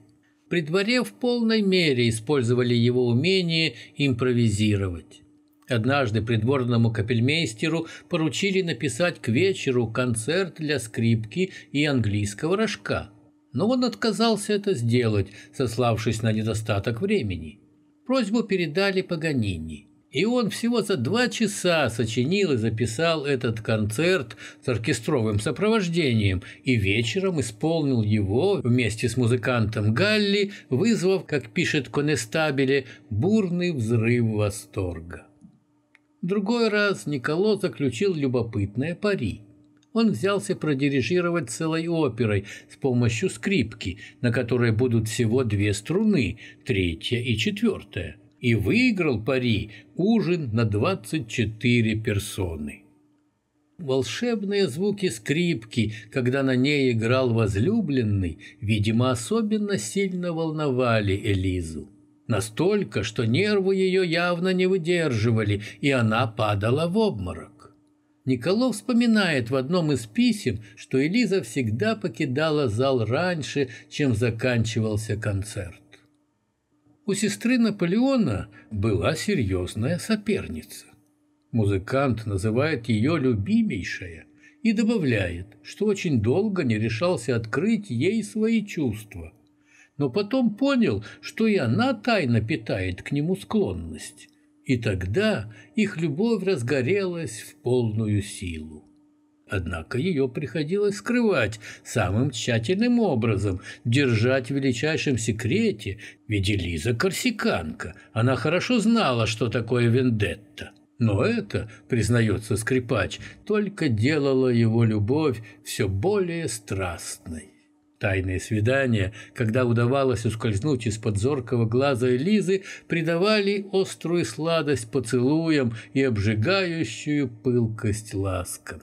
При дворе в полной мере использовали его умение импровизировать. Однажды придворному капельмейстеру поручили написать к вечеру концерт для скрипки и английского рожка. Но он отказался это сделать, сославшись на недостаток времени. Просьбу передали Паганини. И он всего за два часа сочинил и записал этот концерт с оркестровым сопровождением и вечером исполнил его вместе с музыкантом Галли, вызвав, как пишет Конестабеле, бурный взрыв восторга. В другой раз Николо заключил любопытное пари. Он взялся продирижировать целой оперой с помощью скрипки, на которой будут всего две струны, третья и четвертая – и выиграл пари ужин на 24 персоны. волшебные звуки скрипки, когда на ней играл возлюбленный, видимо, особенно сильно волновали Элизу. Настолько, что нервы ее явно не выдерживали, и она падала в обморок. Николов вспоминает в одном из писем, что Элиза всегда покидала зал раньше, чем заканчивался концерт. У сестры Наполеона была серьезная соперница. Музыкант называет ее «любимейшая» и добавляет, что очень долго не решался открыть ей свои чувства. Но потом понял, что и она тайно питает к нему склонность. И тогда их любовь разгорелась в полную силу. Однако ее приходилось скрывать самым тщательным образом, держать в величайшем секрете, ведь Элиза корсиканка, она хорошо знала, что такое вендетта. Но это, признается скрипач, только делало его любовь все более страстной. Тайные свидания, когда удавалось ускользнуть из-под зоркого глаза Элизы, придавали острую сладость поцелуям и обжигающую пылкость ласкам.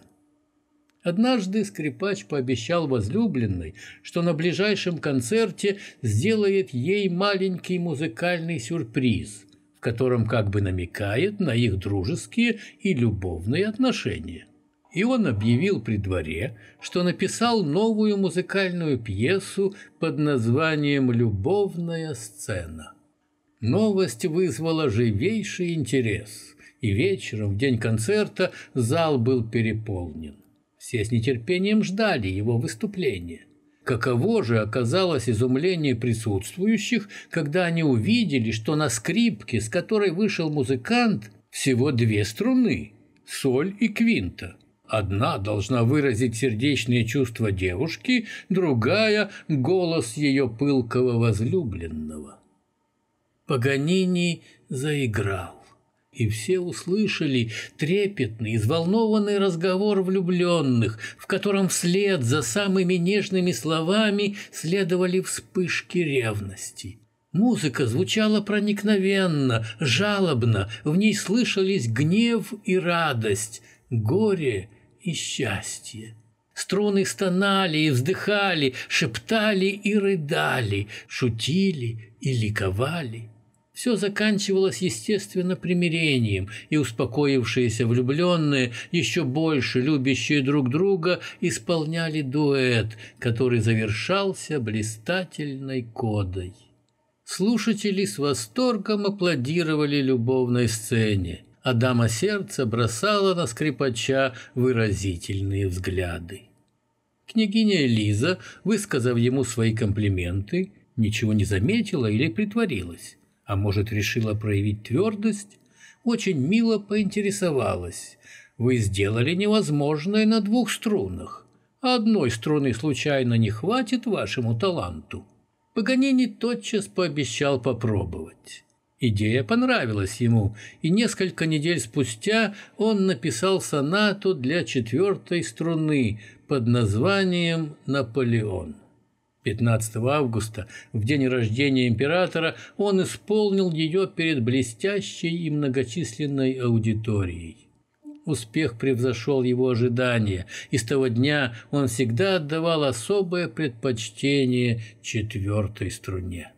Однажды скрипач пообещал возлюбленной, что на ближайшем концерте сделает ей маленький музыкальный сюрприз – котором как бы намекает на их дружеские и любовные отношения. И он объявил при дворе, что написал новую музыкальную пьесу под названием «Любовная сцена». Новость вызвала живейший интерес, и вечером, в день концерта, зал был переполнен. Все с нетерпением ждали его выступления – Каково же оказалось изумление присутствующих, когда они увидели, что на скрипке, с которой вышел музыкант, всего две струны – соль и квинта. Одна должна выразить сердечные чувства девушки, другая – голос ее пылкого возлюбленного. Паганини заиграл и все услышали трепетный, взволнованный разговор влюбленных, в котором вслед за самыми нежными словами следовали вспышки ревности. Музыка звучала проникновенно, жалобно, в ней слышались гнев и радость, горе и счастье. Струны стонали и вздыхали, шептали и рыдали, шутили и ликовали. Все заканчивалось, естественно, примирением, и успокоившиеся влюбленные, еще больше любящие друг друга, исполняли дуэт, который завершался блистательной кодой. Слушатели с восторгом аплодировали любовной сцене, а дама сердца бросала на скрипача выразительные взгляды. Княгиня Лиза, высказав ему свои комплименты, ничего не заметила или притворилась а может, решила проявить твердость, очень мило поинтересовалась. Вы сделали невозможное на двух струнах. Одной струны случайно не хватит вашему таланту. Паганини тотчас пообещал попробовать. Идея понравилась ему, и несколько недель спустя он написал сонату для четвертой струны под названием «Наполеон». 15 августа, в день рождения императора, он исполнил ее перед блестящей и многочисленной аудиторией. Успех превзошел его ожидания, и с того дня он всегда отдавал особое предпочтение четвертой струне.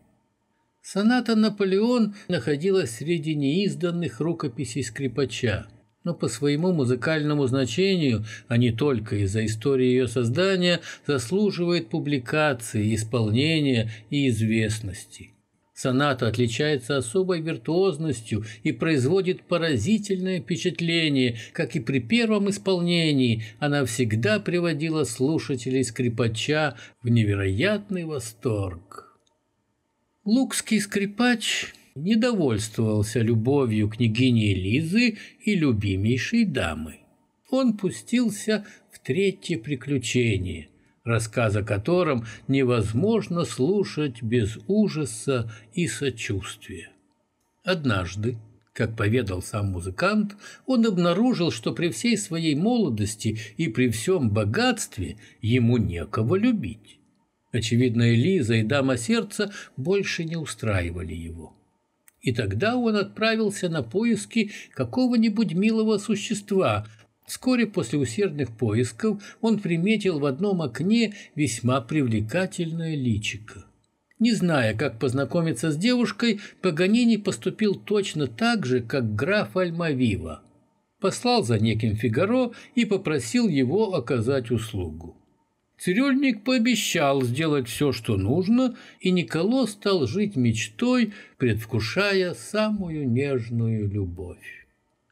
Соната «Наполеон» находилась среди неизданных рукописей скрипача – но по своему музыкальному значению, а не только из-за истории ее создания, заслуживает публикации, исполнения и известности. Соната отличается особой виртуозностью и производит поразительное впечатление, как и при первом исполнении она всегда приводила слушателей скрипача в невероятный восторг. Лукский скрипач не довольствовался любовью княгини Лизы и любимейшей дамы. Он пустился в третье приключение, рассказ о котором невозможно слушать без ужаса и сочувствия. Однажды, как поведал сам музыкант, он обнаружил, что при всей своей молодости и при всем богатстве ему некого любить. Очевидно, Элиза и дама сердца больше не устраивали его. И тогда он отправился на поиски какого-нибудь милого существа, Вскоре после усердных поисков он приметил в одном окне весьма привлекательное личико. Не зная, как познакомиться с девушкой, Паганини поступил точно так же, как граф Альмавива. Послал за неким Фигаро и попросил его оказать услугу. Цирюльник пообещал сделать все, что нужно, и Николо стал жить мечтой, предвкушая самую нежную любовь.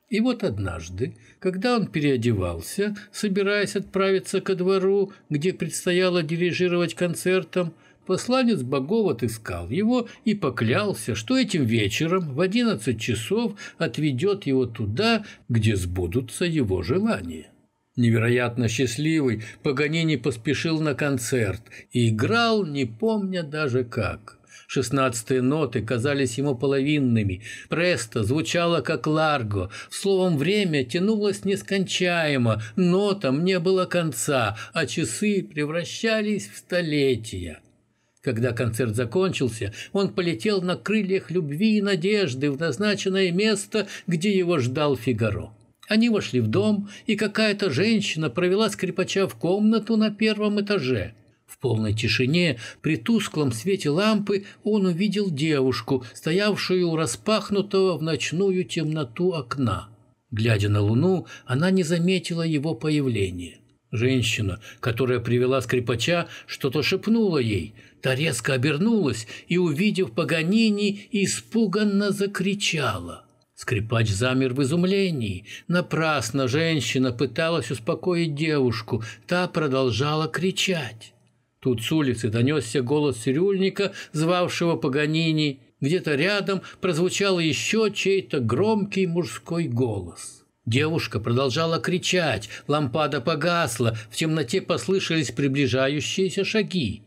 И вот однажды, когда он переодевался, собираясь отправиться ко двору, где предстояло дирижировать концертом, посланец богов отыскал его и поклялся, что этим вечером в одиннадцать часов отведет его туда, где сбудутся его желания. Невероятно счастливый, Паганини поспешил на концерт и играл, не помня даже как. Шестнадцатые ноты казались ему половинными. Престо звучало как ларго. Словом, время тянулось нескончаемо. Нотам не было конца, а часы превращались в столетия. Когда концерт закончился, он полетел на крыльях любви и надежды в назначенное место, где его ждал Фигаро. Они вошли в дом, и какая-то женщина провела скрипача в комнату на первом этаже – в полной тишине, при тусклом свете лампы, он увидел девушку, стоявшую у распахнутого в ночную темноту окна. Глядя на луну, она не заметила его появления. Женщина, которая привела скрипача, что-то шепнула ей. Та резко обернулась и, увидев Паганини, испуганно закричала. Скрипач замер в изумлении. Напрасно женщина пыталась успокоить девушку. Та продолжала кричать. Тут с улицы донесся голос цирюльника, звавшего Паганини. Где-то рядом прозвучал еще чей-то громкий мужской голос. Девушка продолжала кричать, лампада погасла, в темноте послышались приближающиеся шаги.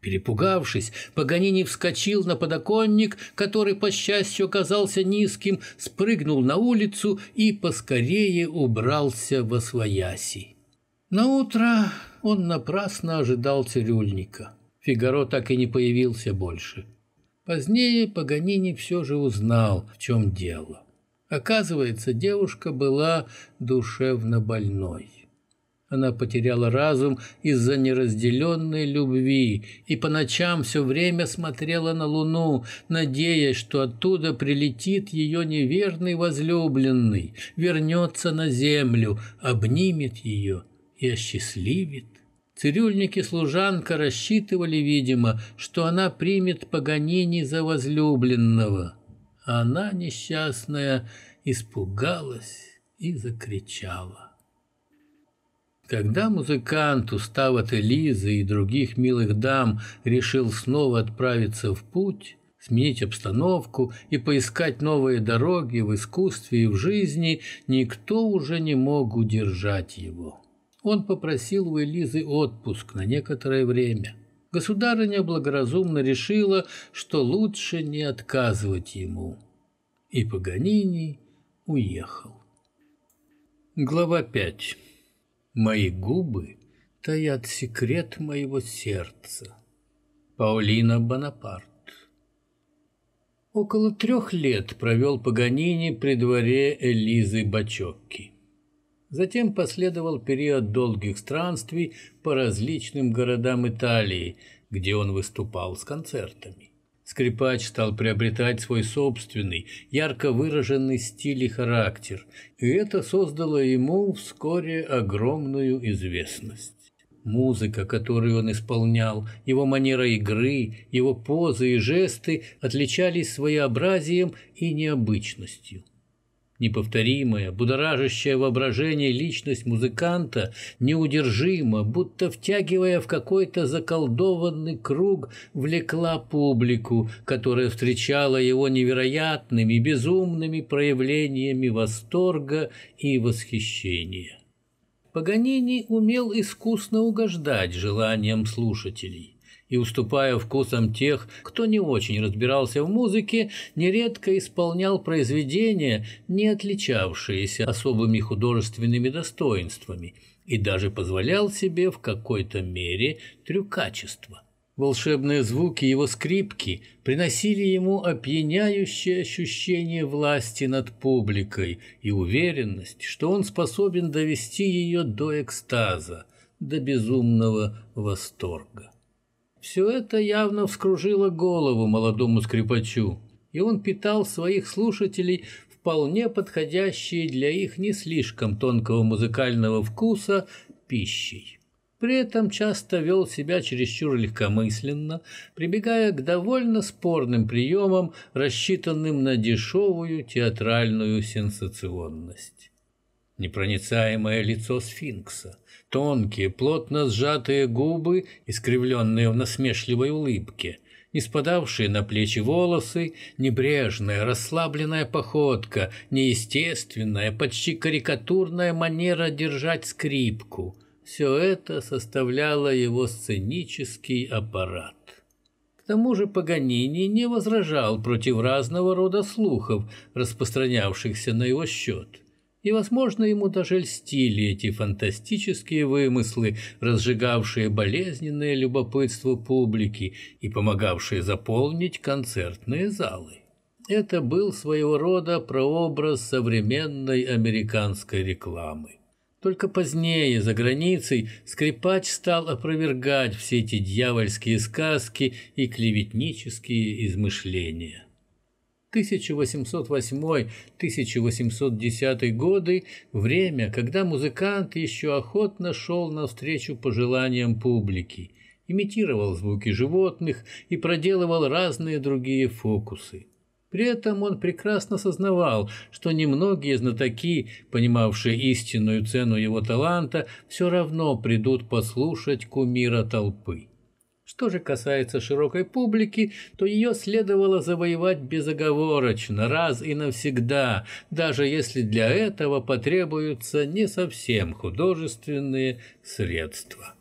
Перепугавшись, Паганини вскочил на подоконник, который, по счастью, оказался низким, спрыгнул на улицу и поскорее убрался во свояси. На утро он напрасно ожидал цирюльника. Фигаро так и не появился больше. Позднее Паганини все же узнал, в чем дело. Оказывается, девушка была душевно больной. Она потеряла разум из-за неразделенной любви и по ночам все время смотрела на луну, надеясь, что оттуда прилетит ее неверный возлюбленный, вернется на землю, обнимет ее и осчастливит. Цирюльник и служанка рассчитывали, видимо, что она примет Паганини за возлюбленного. А она, несчастная, испугалась и закричала. Когда музыкант, устав от Элизы и других милых дам, решил снова отправиться в путь, сменить обстановку и поискать новые дороги в искусстве и в жизни, никто уже не мог удержать его. Он попросил у Элизы отпуск на некоторое время. Государыня благоразумно решила, что лучше не отказывать ему. И Паганини уехал. Глава 5. Мои губы таят секрет моего сердца. Паулина Бонапарт. Около трех лет провел Паганини при дворе Элизы Бачокки. Затем последовал период долгих странствий по различным городам Италии, где он выступал с концертами. Скрипач стал приобретать свой собственный, ярко выраженный стиль и характер, и это создало ему вскоре огромную известность. Музыка, которую он исполнял, его манера игры, его позы и жесты отличались своеобразием и необычностью. Неповторимая, будоражащая воображение личность музыканта неудержимо, будто втягивая в какой-то заколдованный круг, влекла публику, которая встречала его невероятными, безумными проявлениями восторга и восхищения. Паганини умел искусно угождать желаниям слушателей и, уступая вкусам тех, кто не очень разбирался в музыке, нередко исполнял произведения, не отличавшиеся особыми художественными достоинствами, и даже позволял себе в какой-то мере трюкачество. Волшебные звуки его скрипки приносили ему опьяняющее ощущение власти над публикой и уверенность, что он способен довести ее до экстаза, до безумного восторга. Все это явно вскружило голову молодому скрипачу, и он питал своих слушателей вполне подходящей для их не слишком тонкого музыкального вкуса пищей. При этом часто вел себя чересчур легкомысленно, прибегая к довольно спорным приемам, рассчитанным на дешевую театральную сенсационность. Непроницаемое лицо сфинкса, тонкие, плотно сжатые губы, искривленные в насмешливой улыбке, не спадавшие на плечи волосы, небрежная, расслабленная походка, неестественная, почти карикатурная манера держать скрипку – все это составляло его сценический аппарат. К тому же Паганини не возражал против разного рода слухов, распространявшихся на его счет. И, возможно, ему даже льстили эти фантастические вымыслы, разжигавшие болезненное любопытство публики и помогавшие заполнить концертные залы. Это был своего рода прообраз современной американской рекламы. Только позднее, за границей, скрипач стал опровергать все эти дьявольские сказки и клеветнические измышления. 1808-1810 годы – время, когда музыкант еще охотно шел навстречу пожеланиям публики, имитировал звуки животных и проделывал разные другие фокусы. При этом он прекрасно сознавал, что немногие знатоки, понимавшие истинную цену его таланта, все равно придут послушать кумира толпы. Что же касается широкой публики, то ее следовало завоевать безоговорочно, раз и навсегда, даже если для этого потребуются не совсем художественные средства.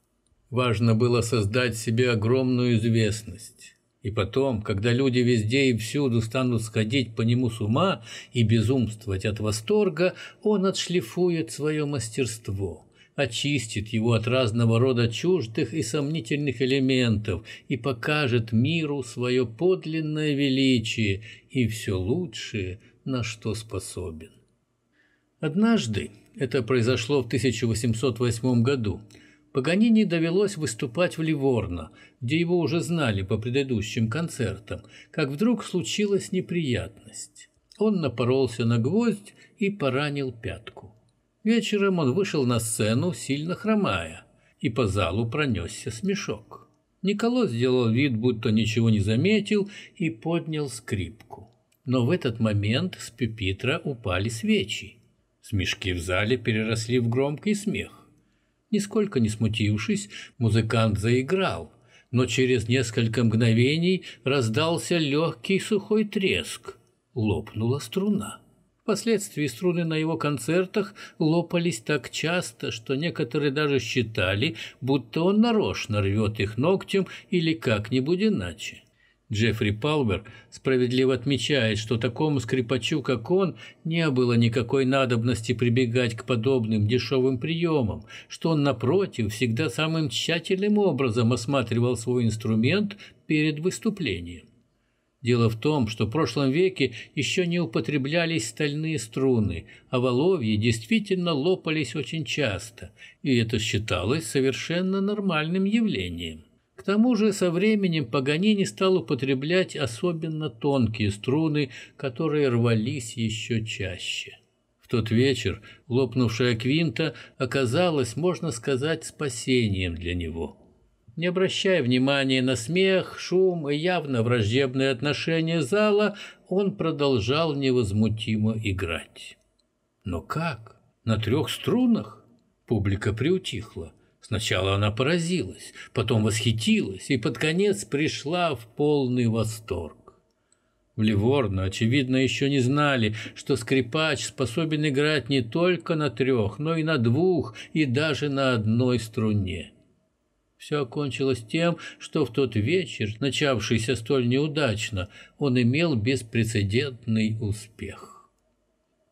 Важно было создать себе огромную известность. И потом, когда люди везде и всюду станут сходить по нему с ума и безумствовать от восторга, он отшлифует свое мастерство, очистит его от разного рода чуждых и сомнительных элементов и покажет миру свое подлинное величие и все лучшее, на что способен. Однажды, это произошло в 1808 году, Паганини довелось выступать в Ливорно, где его уже знали по предыдущим концертам, как вдруг случилась неприятность. Он напоролся на гвоздь и поранил пятку. Вечером он вышел на сцену, сильно хромая, и по залу пронесся смешок. Николо сделал вид, будто ничего не заметил, и поднял скрипку. Но в этот момент с пюпитра упали свечи. Смешки в зале переросли в громкий смех. Нисколько не смутившись, музыкант заиграл, но через несколько мгновений раздался легкий сухой треск. Лопнула струна. Впоследствии струны на его концертах лопались так часто, что некоторые даже считали, будто он нарочно рвет их ногтем или как-нибудь иначе. Джеффри Палмер справедливо отмечает, что такому скрипачу, как он, не было никакой надобности прибегать к подобным дешевым приемам, что он, напротив, всегда самым тщательным образом осматривал свой инструмент перед выступлением. Дело в том, что в прошлом веке еще не употреблялись стальные струны, а воловьи действительно лопались очень часто, и это считалось совершенно нормальным явлением. К тому же со временем Паганини стал употреблять особенно тонкие струны, которые рвались еще чаще. В тот вечер лопнувшая квинта оказалась, можно сказать, спасением для него. Не обращая внимания на смех, шум и явно враждебное отношение зала, он продолжал невозмутимо играть. Но как? На трех струнах? Публика приутихла. Сначала она поразилась, потом восхитилась и под конец пришла в полный восторг. В Ливорно, очевидно, еще не знали, что скрипач способен играть не только на трех, но и на двух, и даже на одной струне. Все окончилось тем, что в тот вечер, начавшийся столь неудачно, он имел беспрецедентный успех.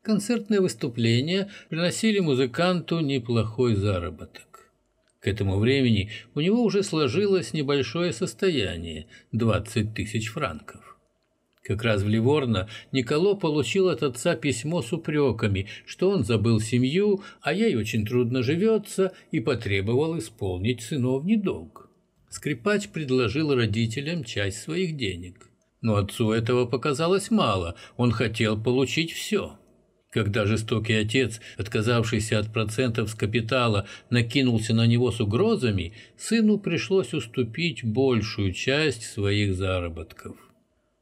Концертные выступления приносили музыканту неплохой заработок. К этому времени у него уже сложилось небольшое состояние – 20 тысяч франков. Как раз в Ливорно Николо получил от отца письмо с упреками, что он забыл семью, а ей очень трудно живется, и потребовал исполнить сыновний долг. Скрипач предложил родителям часть своих денег. Но отцу этого показалось мало, он хотел получить все. Когда жестокий отец, отказавшийся от процентов с капитала, накинулся на него с угрозами, сыну пришлось уступить большую часть своих заработков.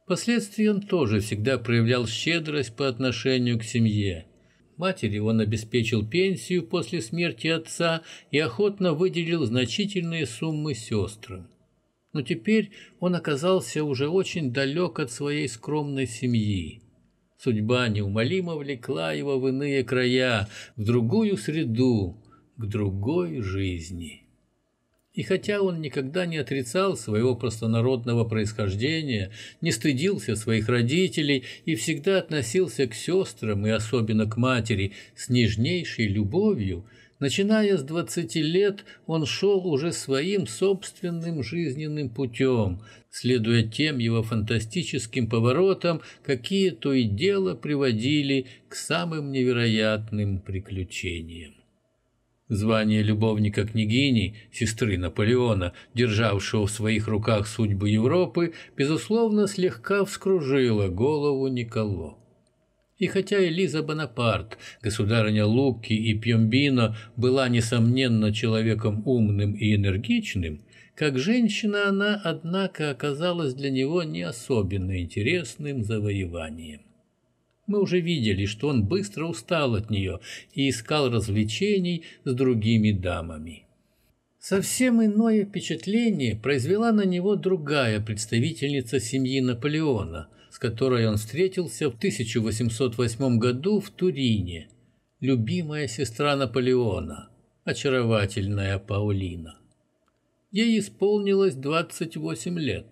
Впоследствии он тоже всегда проявлял щедрость по отношению к семье. Матери он обеспечил пенсию после смерти отца и охотно выделил значительные суммы сестрам. Но теперь он оказался уже очень далек от своей скромной семьи. Судьба неумолимо влекла его в иные края, в другую среду, к другой жизни. И хотя он никогда не отрицал своего простонародного происхождения, не стыдился своих родителей и всегда относился к сестрам и особенно к матери с нежнейшей любовью, начиная с двадцати лет он шел уже своим собственным жизненным путем, следуя тем его фантастическим поворотам, какие то и дело приводили к самым невероятным приключениям. Звание любовника княгини, сестры Наполеона, державшего в своих руках судьбы Европы, безусловно, слегка вскружило голову Николо. И хотя Элиза Бонапарт, государыня Луки и Пьембино, была, несомненно, человеком умным и энергичным, как женщина она, однако, оказалась для него не особенно интересным завоеванием. Мы уже видели, что он быстро устал от нее и искал развлечений с другими дамами. Совсем иное впечатление произвела на него другая представительница семьи Наполеона, с которой он встретился в 1808 году в Турине, любимая сестра Наполеона, очаровательная Паулина. Ей исполнилось 28 лет.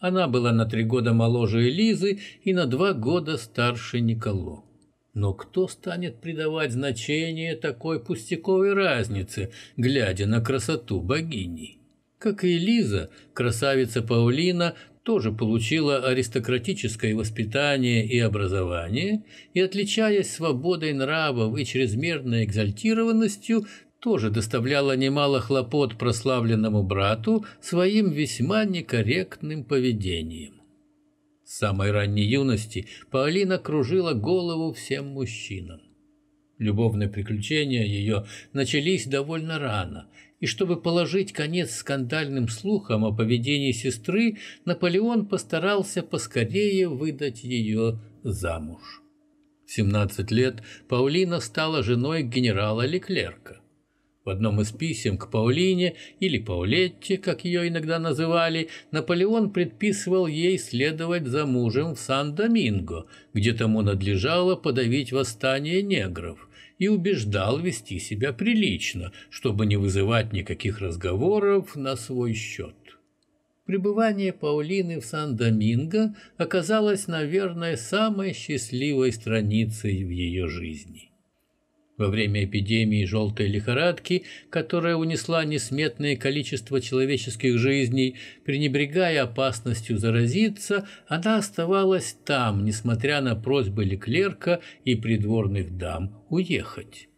Она была на три года моложе Элизы и на два года старше Николо. Но кто станет придавать значение такой пустяковой разнице, глядя на красоту богини? Как и Элиза, красавица Паулина тоже получила аристократическое воспитание и образование и, отличаясь свободой нравов и чрезмерной экзальтированностью, тоже доставляла немало хлопот прославленному брату своим весьма некорректным поведением. С самой ранней юности Паолина кружила голову всем мужчинам. Любовные приключения ее начались довольно рано, и чтобы положить конец скандальным слухам о поведении сестры, Наполеон постарался поскорее выдать ее замуж. В 17 лет Паулина стала женой генерала Леклерка. В одном из писем к Паулине, или Паулетте, как ее иногда называли, Наполеон предписывал ей следовать за мужем в Сан-Доминго, где тому надлежало подавить восстание негров, и убеждал вести себя прилично, чтобы не вызывать никаких разговоров на свой счет. Пребывание Паулины в Сан-Доминго оказалось, наверное, самой счастливой страницей в ее жизни. Во время эпидемии желтой лихорадки, которая унесла несметное количество человеческих жизней, пренебрегая опасностью заразиться, она оставалась там, несмотря на просьбы Леклерка и придворных дам уехать.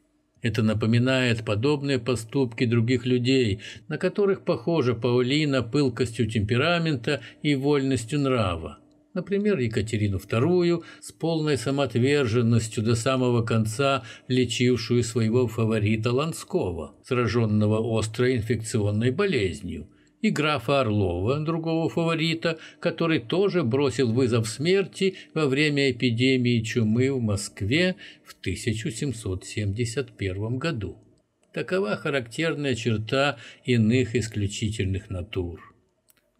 Это напоминает подобные поступки других людей, на которых похожа Паулина пылкостью темперамента и вольностью нрава например, Екатерину II, с полной самоотверженностью до самого конца лечившую своего фаворита Ланского, сраженного острой инфекционной болезнью, и графа Орлова, другого фаворита, который тоже бросил вызов смерти во время эпидемии чумы в Москве в 1771 году. Такова характерная черта иных исключительных натур.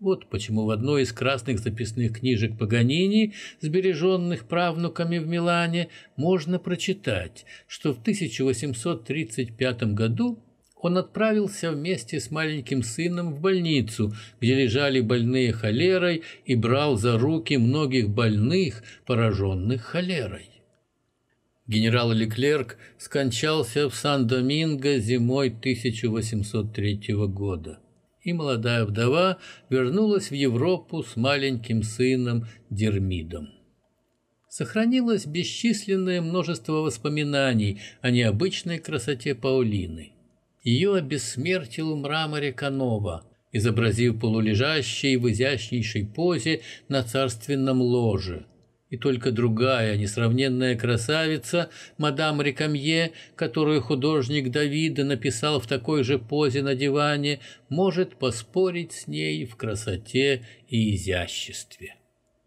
Вот почему в одной из красных записных книжек Паганини, сбереженных правнуками в Милане, можно прочитать, что в 1835 году он отправился вместе с маленьким сыном в больницу, где лежали больные холерой, и брал за руки многих больных, пораженных холерой. Генерал Леклерк скончался в Сан-Доминго зимой 1803 года, и молодая вдова вернулась в Европу с маленьким сыном Дермидом. Сохранилось бесчисленное множество воспоминаний о необычной красоте Паулины. Ее обессмертил в мраморе Канова, изобразив полулежащей в изящнейшей позе на царственном ложе – и только другая несравненная красавица, мадам Рекамье, которую художник Давида написал в такой же позе на диване, может поспорить с ней в красоте и изяществе.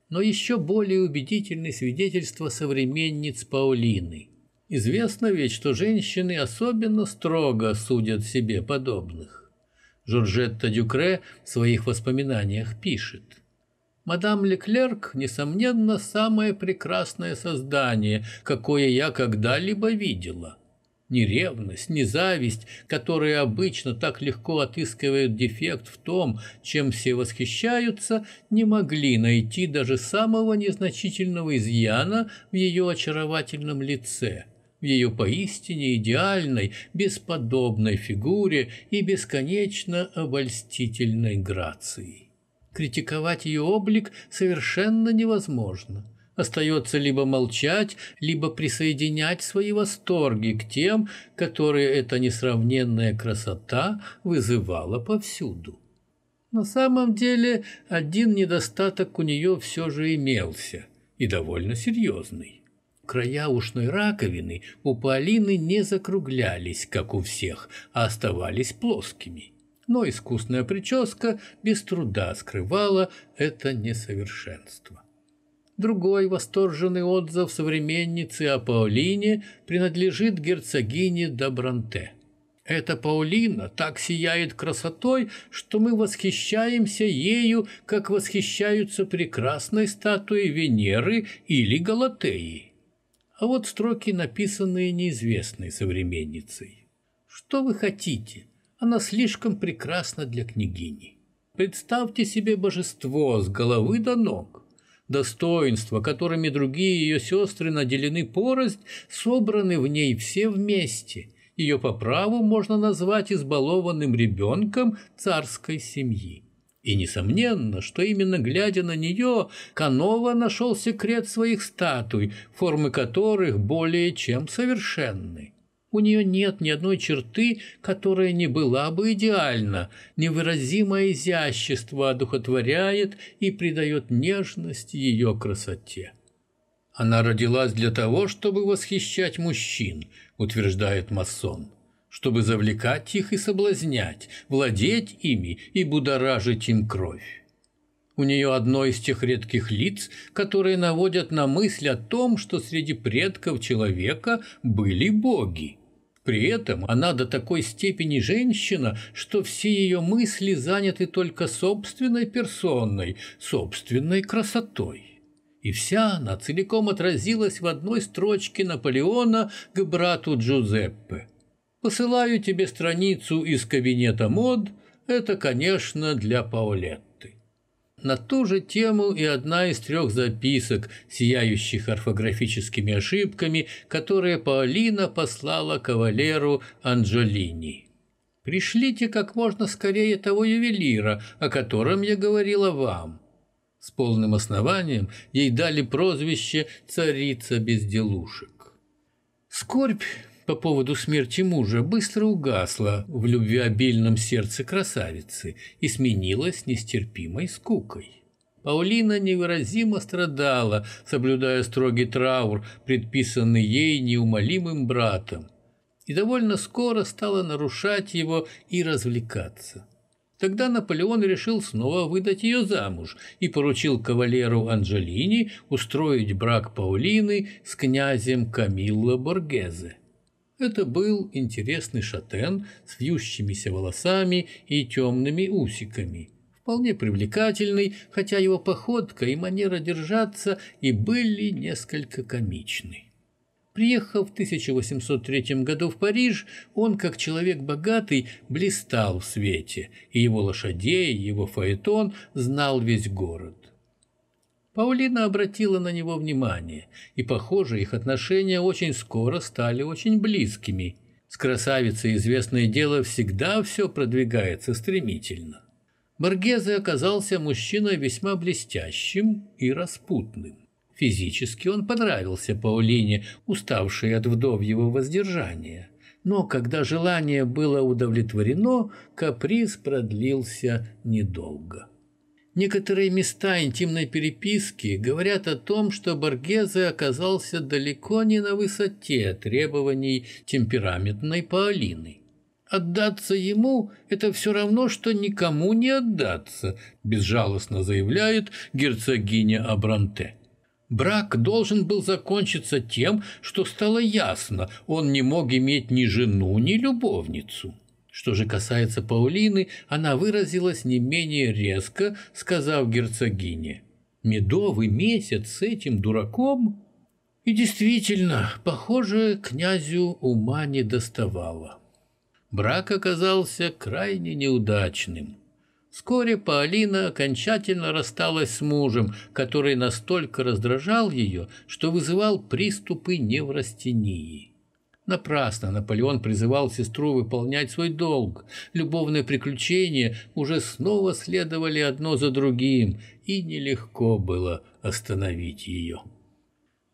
Но еще более убедительны свидетельства современниц Паулины. Известно ведь, что женщины особенно строго судят себе подобных. Жоржетта Дюкре в своих воспоминаниях пишет – Мадам Леклерк, несомненно, самое прекрасное создание, какое я когда-либо видела. Ни ревность, ни зависть, которые обычно так легко отыскивают дефект в том, чем все восхищаются, не могли найти даже самого незначительного изъяна в ее очаровательном лице, в ее поистине идеальной, бесподобной фигуре и бесконечно обольстительной грации. Критиковать ее облик совершенно невозможно. Остается либо молчать, либо присоединять свои восторги к тем, которые эта несравненная красота вызывала повсюду. На самом деле один недостаток у нее все же имелся, и довольно серьезный. Края ушной раковины у Полины не закруглялись, как у всех, а оставались плоскими но искусная прическа без труда скрывала это несовершенство. Другой восторженный отзыв современницы о Паулине принадлежит герцогине Добранте. Эта Паулина так сияет красотой, что мы восхищаемся ею, как восхищаются прекрасной статуей Венеры или Галатеи. А вот строки, написанные неизвестной современницей. Что вы хотите? Она слишком прекрасна для княгини. Представьте себе божество с головы до ног. Достоинства, которыми другие ее сестры наделены порость, собраны в ней все вместе. Ее по праву можно назвать избалованным ребенком царской семьи. И несомненно, что именно глядя на нее, Канова нашел секрет своих статуй, формы которых более чем совершенны. У нее нет ни одной черты, которая не была бы идеальна. Невыразимое изящество одухотворяет и придает нежность ее красоте. Она родилась для того, чтобы восхищать мужчин, утверждает масон, чтобы завлекать их и соблазнять, владеть ими и будоражить им кровь. У нее одно из тех редких лиц, которые наводят на мысль о том, что среди предков человека были боги. При этом она до такой степени женщина, что все ее мысли заняты только собственной персоной, собственной красотой. И вся она целиком отразилась в одной строчке Наполеона к брату Джузеппе. «Посылаю тебе страницу из кабинета мод, это, конечно, для Паулет на ту же тему и одна из трех записок, сияющих орфографическими ошибками, которые Паолина послала кавалеру Анджолини. «Пришлите как можно скорее того ювелира, о котором я говорила вам». С полным основанием ей дали прозвище «царица безделушек». Скорбь по поводу смерти мужа быстро угасла в любвеобильном сердце красавицы и сменилась нестерпимой скукой. Паулина невыразимо страдала, соблюдая строгий траур, предписанный ей неумолимым братом, и довольно скоро стала нарушать его и развлекаться. Тогда Наполеон решил снова выдать ее замуж и поручил кавалеру Анджелини устроить брак Паулины с князем Камилло Боргезе. Это был интересный шатен с вьющимися волосами и темными усиками. Вполне привлекательный, хотя его походка и манера держаться и были несколько комичны. Приехав в 1803 году в Париж, он, как человек богатый, блистал в свете, и его лошадей, его фаэтон знал весь город. Паулина обратила на него внимание, и, похоже, их отношения очень скоро стали очень близкими. С красавицей известное дело всегда все продвигается стремительно. Боргезе оказался мужчиной весьма блестящим и распутным. Физически он понравился Паулине, уставшей от вдовьего воздержания. Но когда желание было удовлетворено, каприз продлился недолго. Некоторые места интимной переписки говорят о том, что Боргезе оказался далеко не на высоте требований темпераментной Паолины. «Отдаться ему – это все равно, что никому не отдаться», – безжалостно заявляет герцогиня Абранте. Брак должен был закончиться тем, что стало ясно, он не мог иметь ни жену, ни любовницу. Что же касается Паулины, она выразилась не менее резко, сказав герцогине, «Медовый месяц с этим дураком?» И действительно, похоже, князю ума не доставало. Брак оказался крайне неудачным. Вскоре Паолина окончательно рассталась с мужем, который настолько раздражал ее, что вызывал приступы неврастении. Напрасно Наполеон призывал сестру выполнять свой долг. Любовные приключения уже снова следовали одно за другим, и нелегко было остановить ее.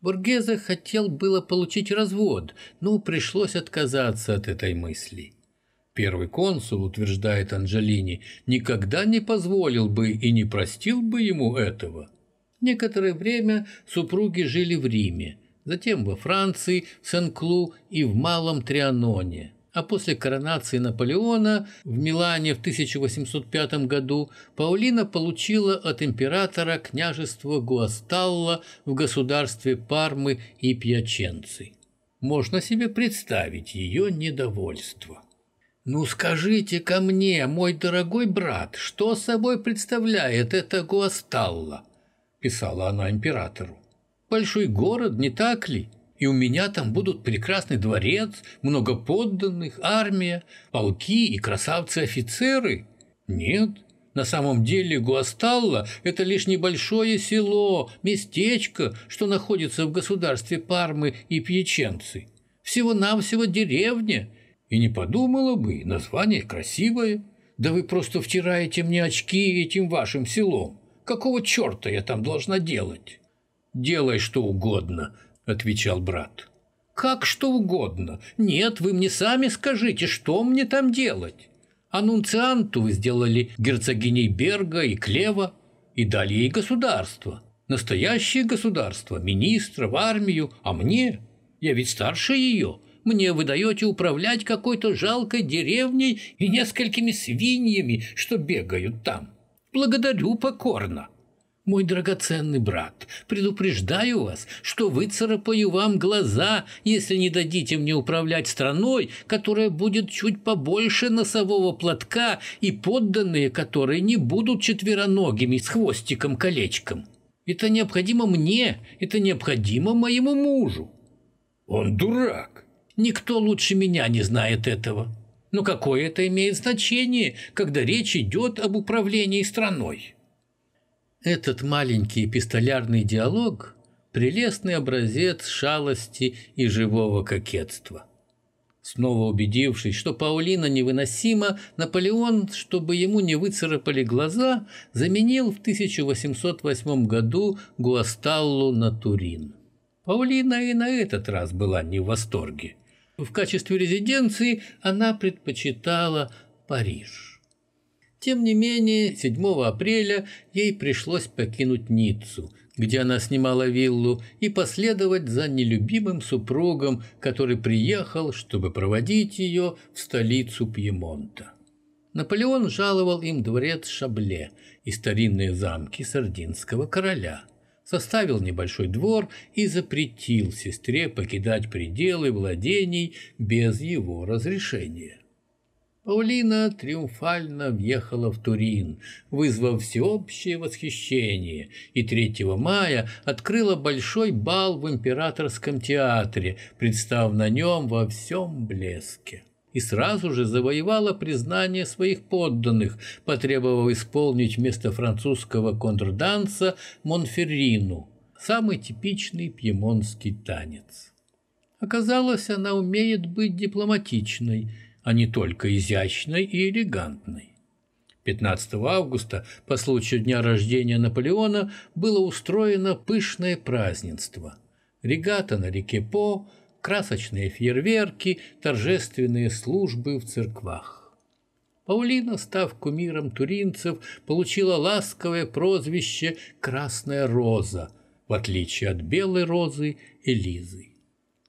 Бургеза хотел было получить развод, но пришлось отказаться от этой мысли. Первый консул, утверждает Анджелини, никогда не позволил бы и не простил бы ему этого. Некоторое время супруги жили в Риме затем во Франции, в Сен-Клу и в Малом Трианоне. А после коронации Наполеона в Милане в 1805 году Паулина получила от императора княжество Гуасталла в государстве Пармы и Пьяченцы. Можно себе представить ее недовольство. «Ну скажите ко мне, мой дорогой брат, что собой представляет это Гуасталла?» – писала она императору большой город, не так ли? И у меня там будут прекрасный дворец, много подданных, армия, полки и красавцы-офицеры. Нет, на самом деле Гуасталла – это лишь небольшое село, местечко, что находится в государстве Пармы и Пьяченцы. Всего-навсего деревня. И не подумала бы, название красивое. Да вы просто втираете мне очки этим вашим селом. Какого черта я там должна делать? «Делай что угодно», – отвечал брат. «Как что угодно? Нет, вы мне сами скажите, что мне там делать?» Анунцианту сделали герцогиней Берга и Клева и дали ей государство. Настоящее государство, министра, в армию, а мне? Я ведь старше ее. Мне вы даете управлять какой-то жалкой деревней и несколькими свиньями, что бегают там. Благодарю покорно. Мой драгоценный брат, предупреждаю вас, что выцарапаю вам глаза, если не дадите мне управлять страной, которая будет чуть побольше носового платка и подданные, которые не будут четвероногими с хвостиком-колечком. Это необходимо мне, это необходимо моему мужу. Он дурак. Никто лучше меня не знает этого. Но какое это имеет значение, когда речь идет об управлении страной? Этот маленький эпистолярный диалог – прелестный образец шалости и живого кокетства. Снова убедившись, что Паулина невыносима, Наполеон, чтобы ему не выцарапали глаза, заменил в 1808 году Гуасталлу на Турин. Паулина и на этот раз была не в восторге. В качестве резиденции она предпочитала Париж. Тем не менее, 7 апреля ей пришлось покинуть Ниццу, где она снимала виллу, и последовать за нелюбимым супругом, который приехал, чтобы проводить ее в столицу Пьемонта. Наполеон жаловал им дворец Шабле и старинные замки сардинского короля, составил небольшой двор и запретил сестре покидать пределы владений без его разрешения. Паулина триумфально въехала в Турин, вызвав всеобщее восхищение, и 3 мая открыла большой бал в императорском театре, представ на нем во всем блеске. и сразу же завоевала признание своих подданных, потребовав исполнить вместо французского контрданса Монферрину, самый типичный пьемонтский танец. Оказалось, она умеет быть дипломатичной, а не только изящной и элегантной. 15 августа, по случаю дня рождения Наполеона, было устроено пышное празднество. Регата на реке По, красочные фейерверки, торжественные службы в церквах. Паулина, став кумиром туринцев, получила ласковое прозвище «Красная роза», в отличие от белой розы Элизы.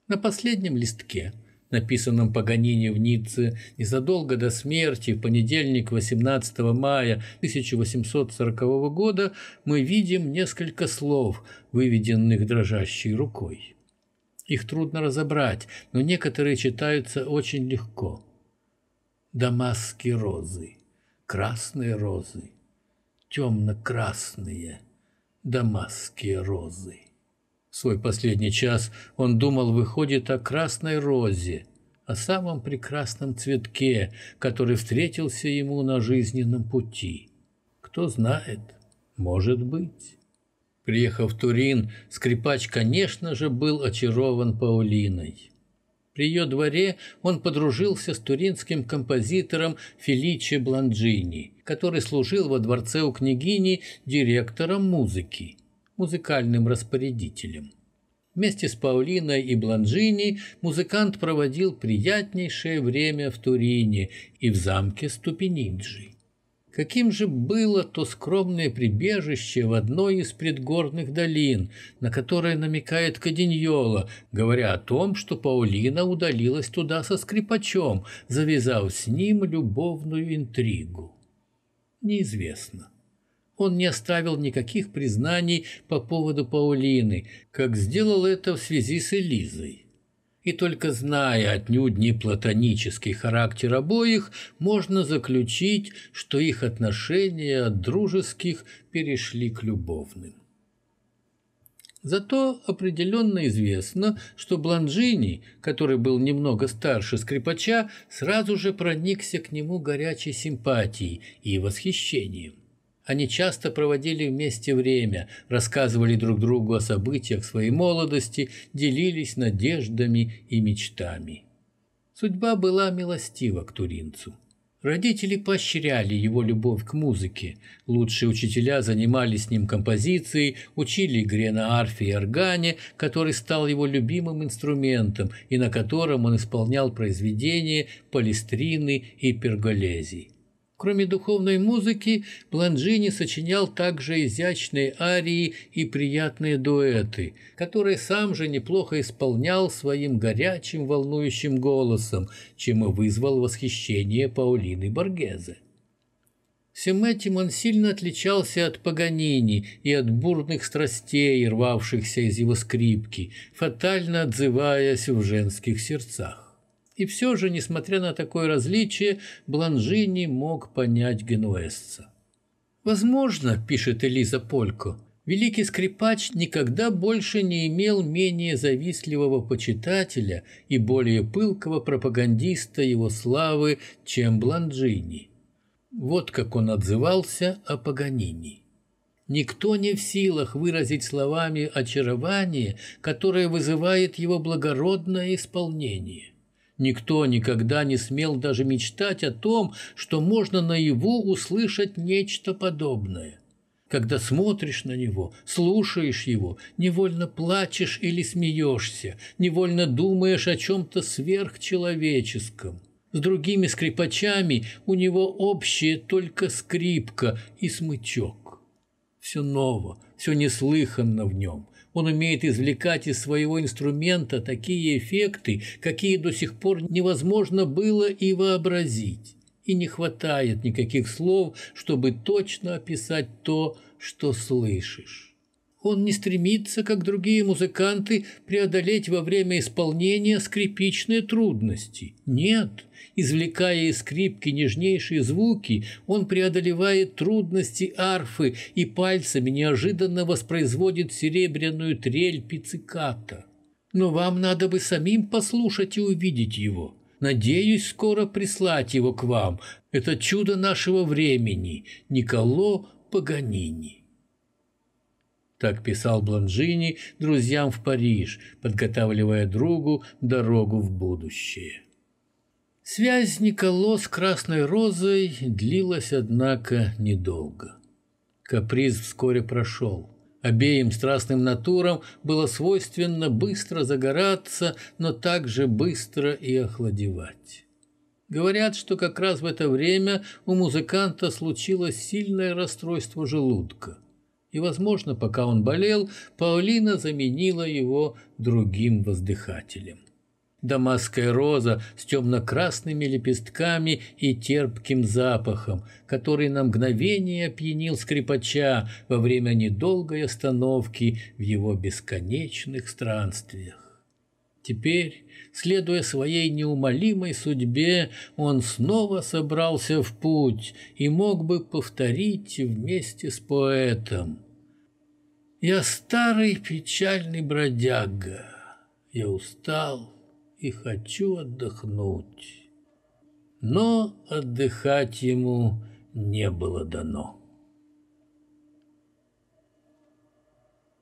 На последнем листке – написанном Паганини в Ницце незадолго до смерти, в понедельник 18 мая 1840 года, мы видим несколько слов, выведенных дрожащей рукой. Их трудно разобрать, но некоторые читаются очень легко. Дамасские розы, красные розы, темно-красные дамасские розы свой последний час он думал, выходит, о красной розе, о самом прекрасном цветке, который встретился ему на жизненном пути. Кто знает, может быть. Приехав в Турин, скрипач, конечно же, был очарован Паулиной. При ее дворе он подружился с туринским композитором Феличе Бланджини, который служил во дворце у княгини директором музыки музыкальным распорядителем. Вместе с Паулиной и Бланжини музыкант проводил приятнейшее время в Турине и в замке Ступениджи. Каким же было то скромное прибежище в одной из предгорных долин, на которое намекает Каденьола, говоря о том, что Паулина удалилась туда со скрипачом, завязав с ним любовную интригу? Неизвестно он не оставил никаких признаний по поводу Паулины, как сделал это в связи с Элизой. И только зная отнюдь не платонический характер обоих, можно заключить, что их отношения от дружеских перешли к любовным. Зато определенно известно, что Бланжини, который был немного старше скрипача, сразу же проникся к нему горячей симпатией и восхищением. Они часто проводили вместе время, рассказывали друг другу о событиях своей молодости, делились надеждами и мечтами. Судьба была милостива к туринцу. Родители поощряли его любовь к музыке. Лучшие учителя занимались с ним композицией, учили игре на арфе и органе, который стал его любимым инструментом и на котором он исполнял произведения Палестрины и Перголези. Кроме духовной музыки, Бланджини сочинял также изящные арии и приятные дуэты, которые сам же неплохо исполнял своим горячим волнующим голосом, чем и вызвал восхищение Паулины Боргезе. Всем этим он сильно отличался от Паганини и от бурных страстей, рвавшихся из его скрипки, фатально отзываясь в женских сердцах. И все же, несмотря на такое различие, Бланжини мог понять генуэзца. «Возможно, — пишет Элиза Полько, — великий скрипач никогда больше не имел менее завистливого почитателя и более пылкого пропагандиста его славы, чем Бланжини. Вот как он отзывался о Паганини. Никто не в силах выразить словами очарование, которое вызывает его благородное исполнение. Никто никогда не смел даже мечтать о том, что можно наяву услышать нечто подобное. Когда смотришь на него, слушаешь его, невольно плачешь или смеешься, невольно думаешь о чем-то сверхчеловеческом. С другими скрипачами у него общее только скрипка и смычок. Все ново, все неслыханно в нем, он умеет извлекать из своего инструмента такие эффекты, какие до сих пор невозможно было и вообразить. И не хватает никаких слов, чтобы точно описать то, что слышишь. Он не стремится, как другие музыканты, преодолеть во время исполнения скрипичные трудности. Нет, Извлекая из скрипки нежнейшие звуки, он преодолевает трудности арфы и пальцами неожиданно воспроизводит серебряную трель пицциката. Но вам надо бы самим послушать и увидеть его. Надеюсь скоро прислать его к вам. Это чудо нашего времени, Николо Паганини. Так писал Бланжини друзьям в Париж, подготавливая другу дорогу в будущее. Связь Николо с Красной Розой длилась, однако, недолго. Каприз вскоре прошел. Обеим страстным натурам было свойственно быстро загораться, но также быстро и охладевать. Говорят, что как раз в это время у музыканта случилось сильное расстройство желудка. И, возможно, пока он болел, Паулина заменила его другим воздыхателем дамасская роза с темно-красными лепестками и терпким запахом, который на мгновение опьянил скрипача во время недолгой остановки в его бесконечных странствиях. Теперь, следуя своей неумолимой судьбе, он снова собрался в путь и мог бы повторить вместе с поэтом. «Я старый печальный бродяга, я устал, и хочу отдохнуть. Но отдыхать ему не было дано.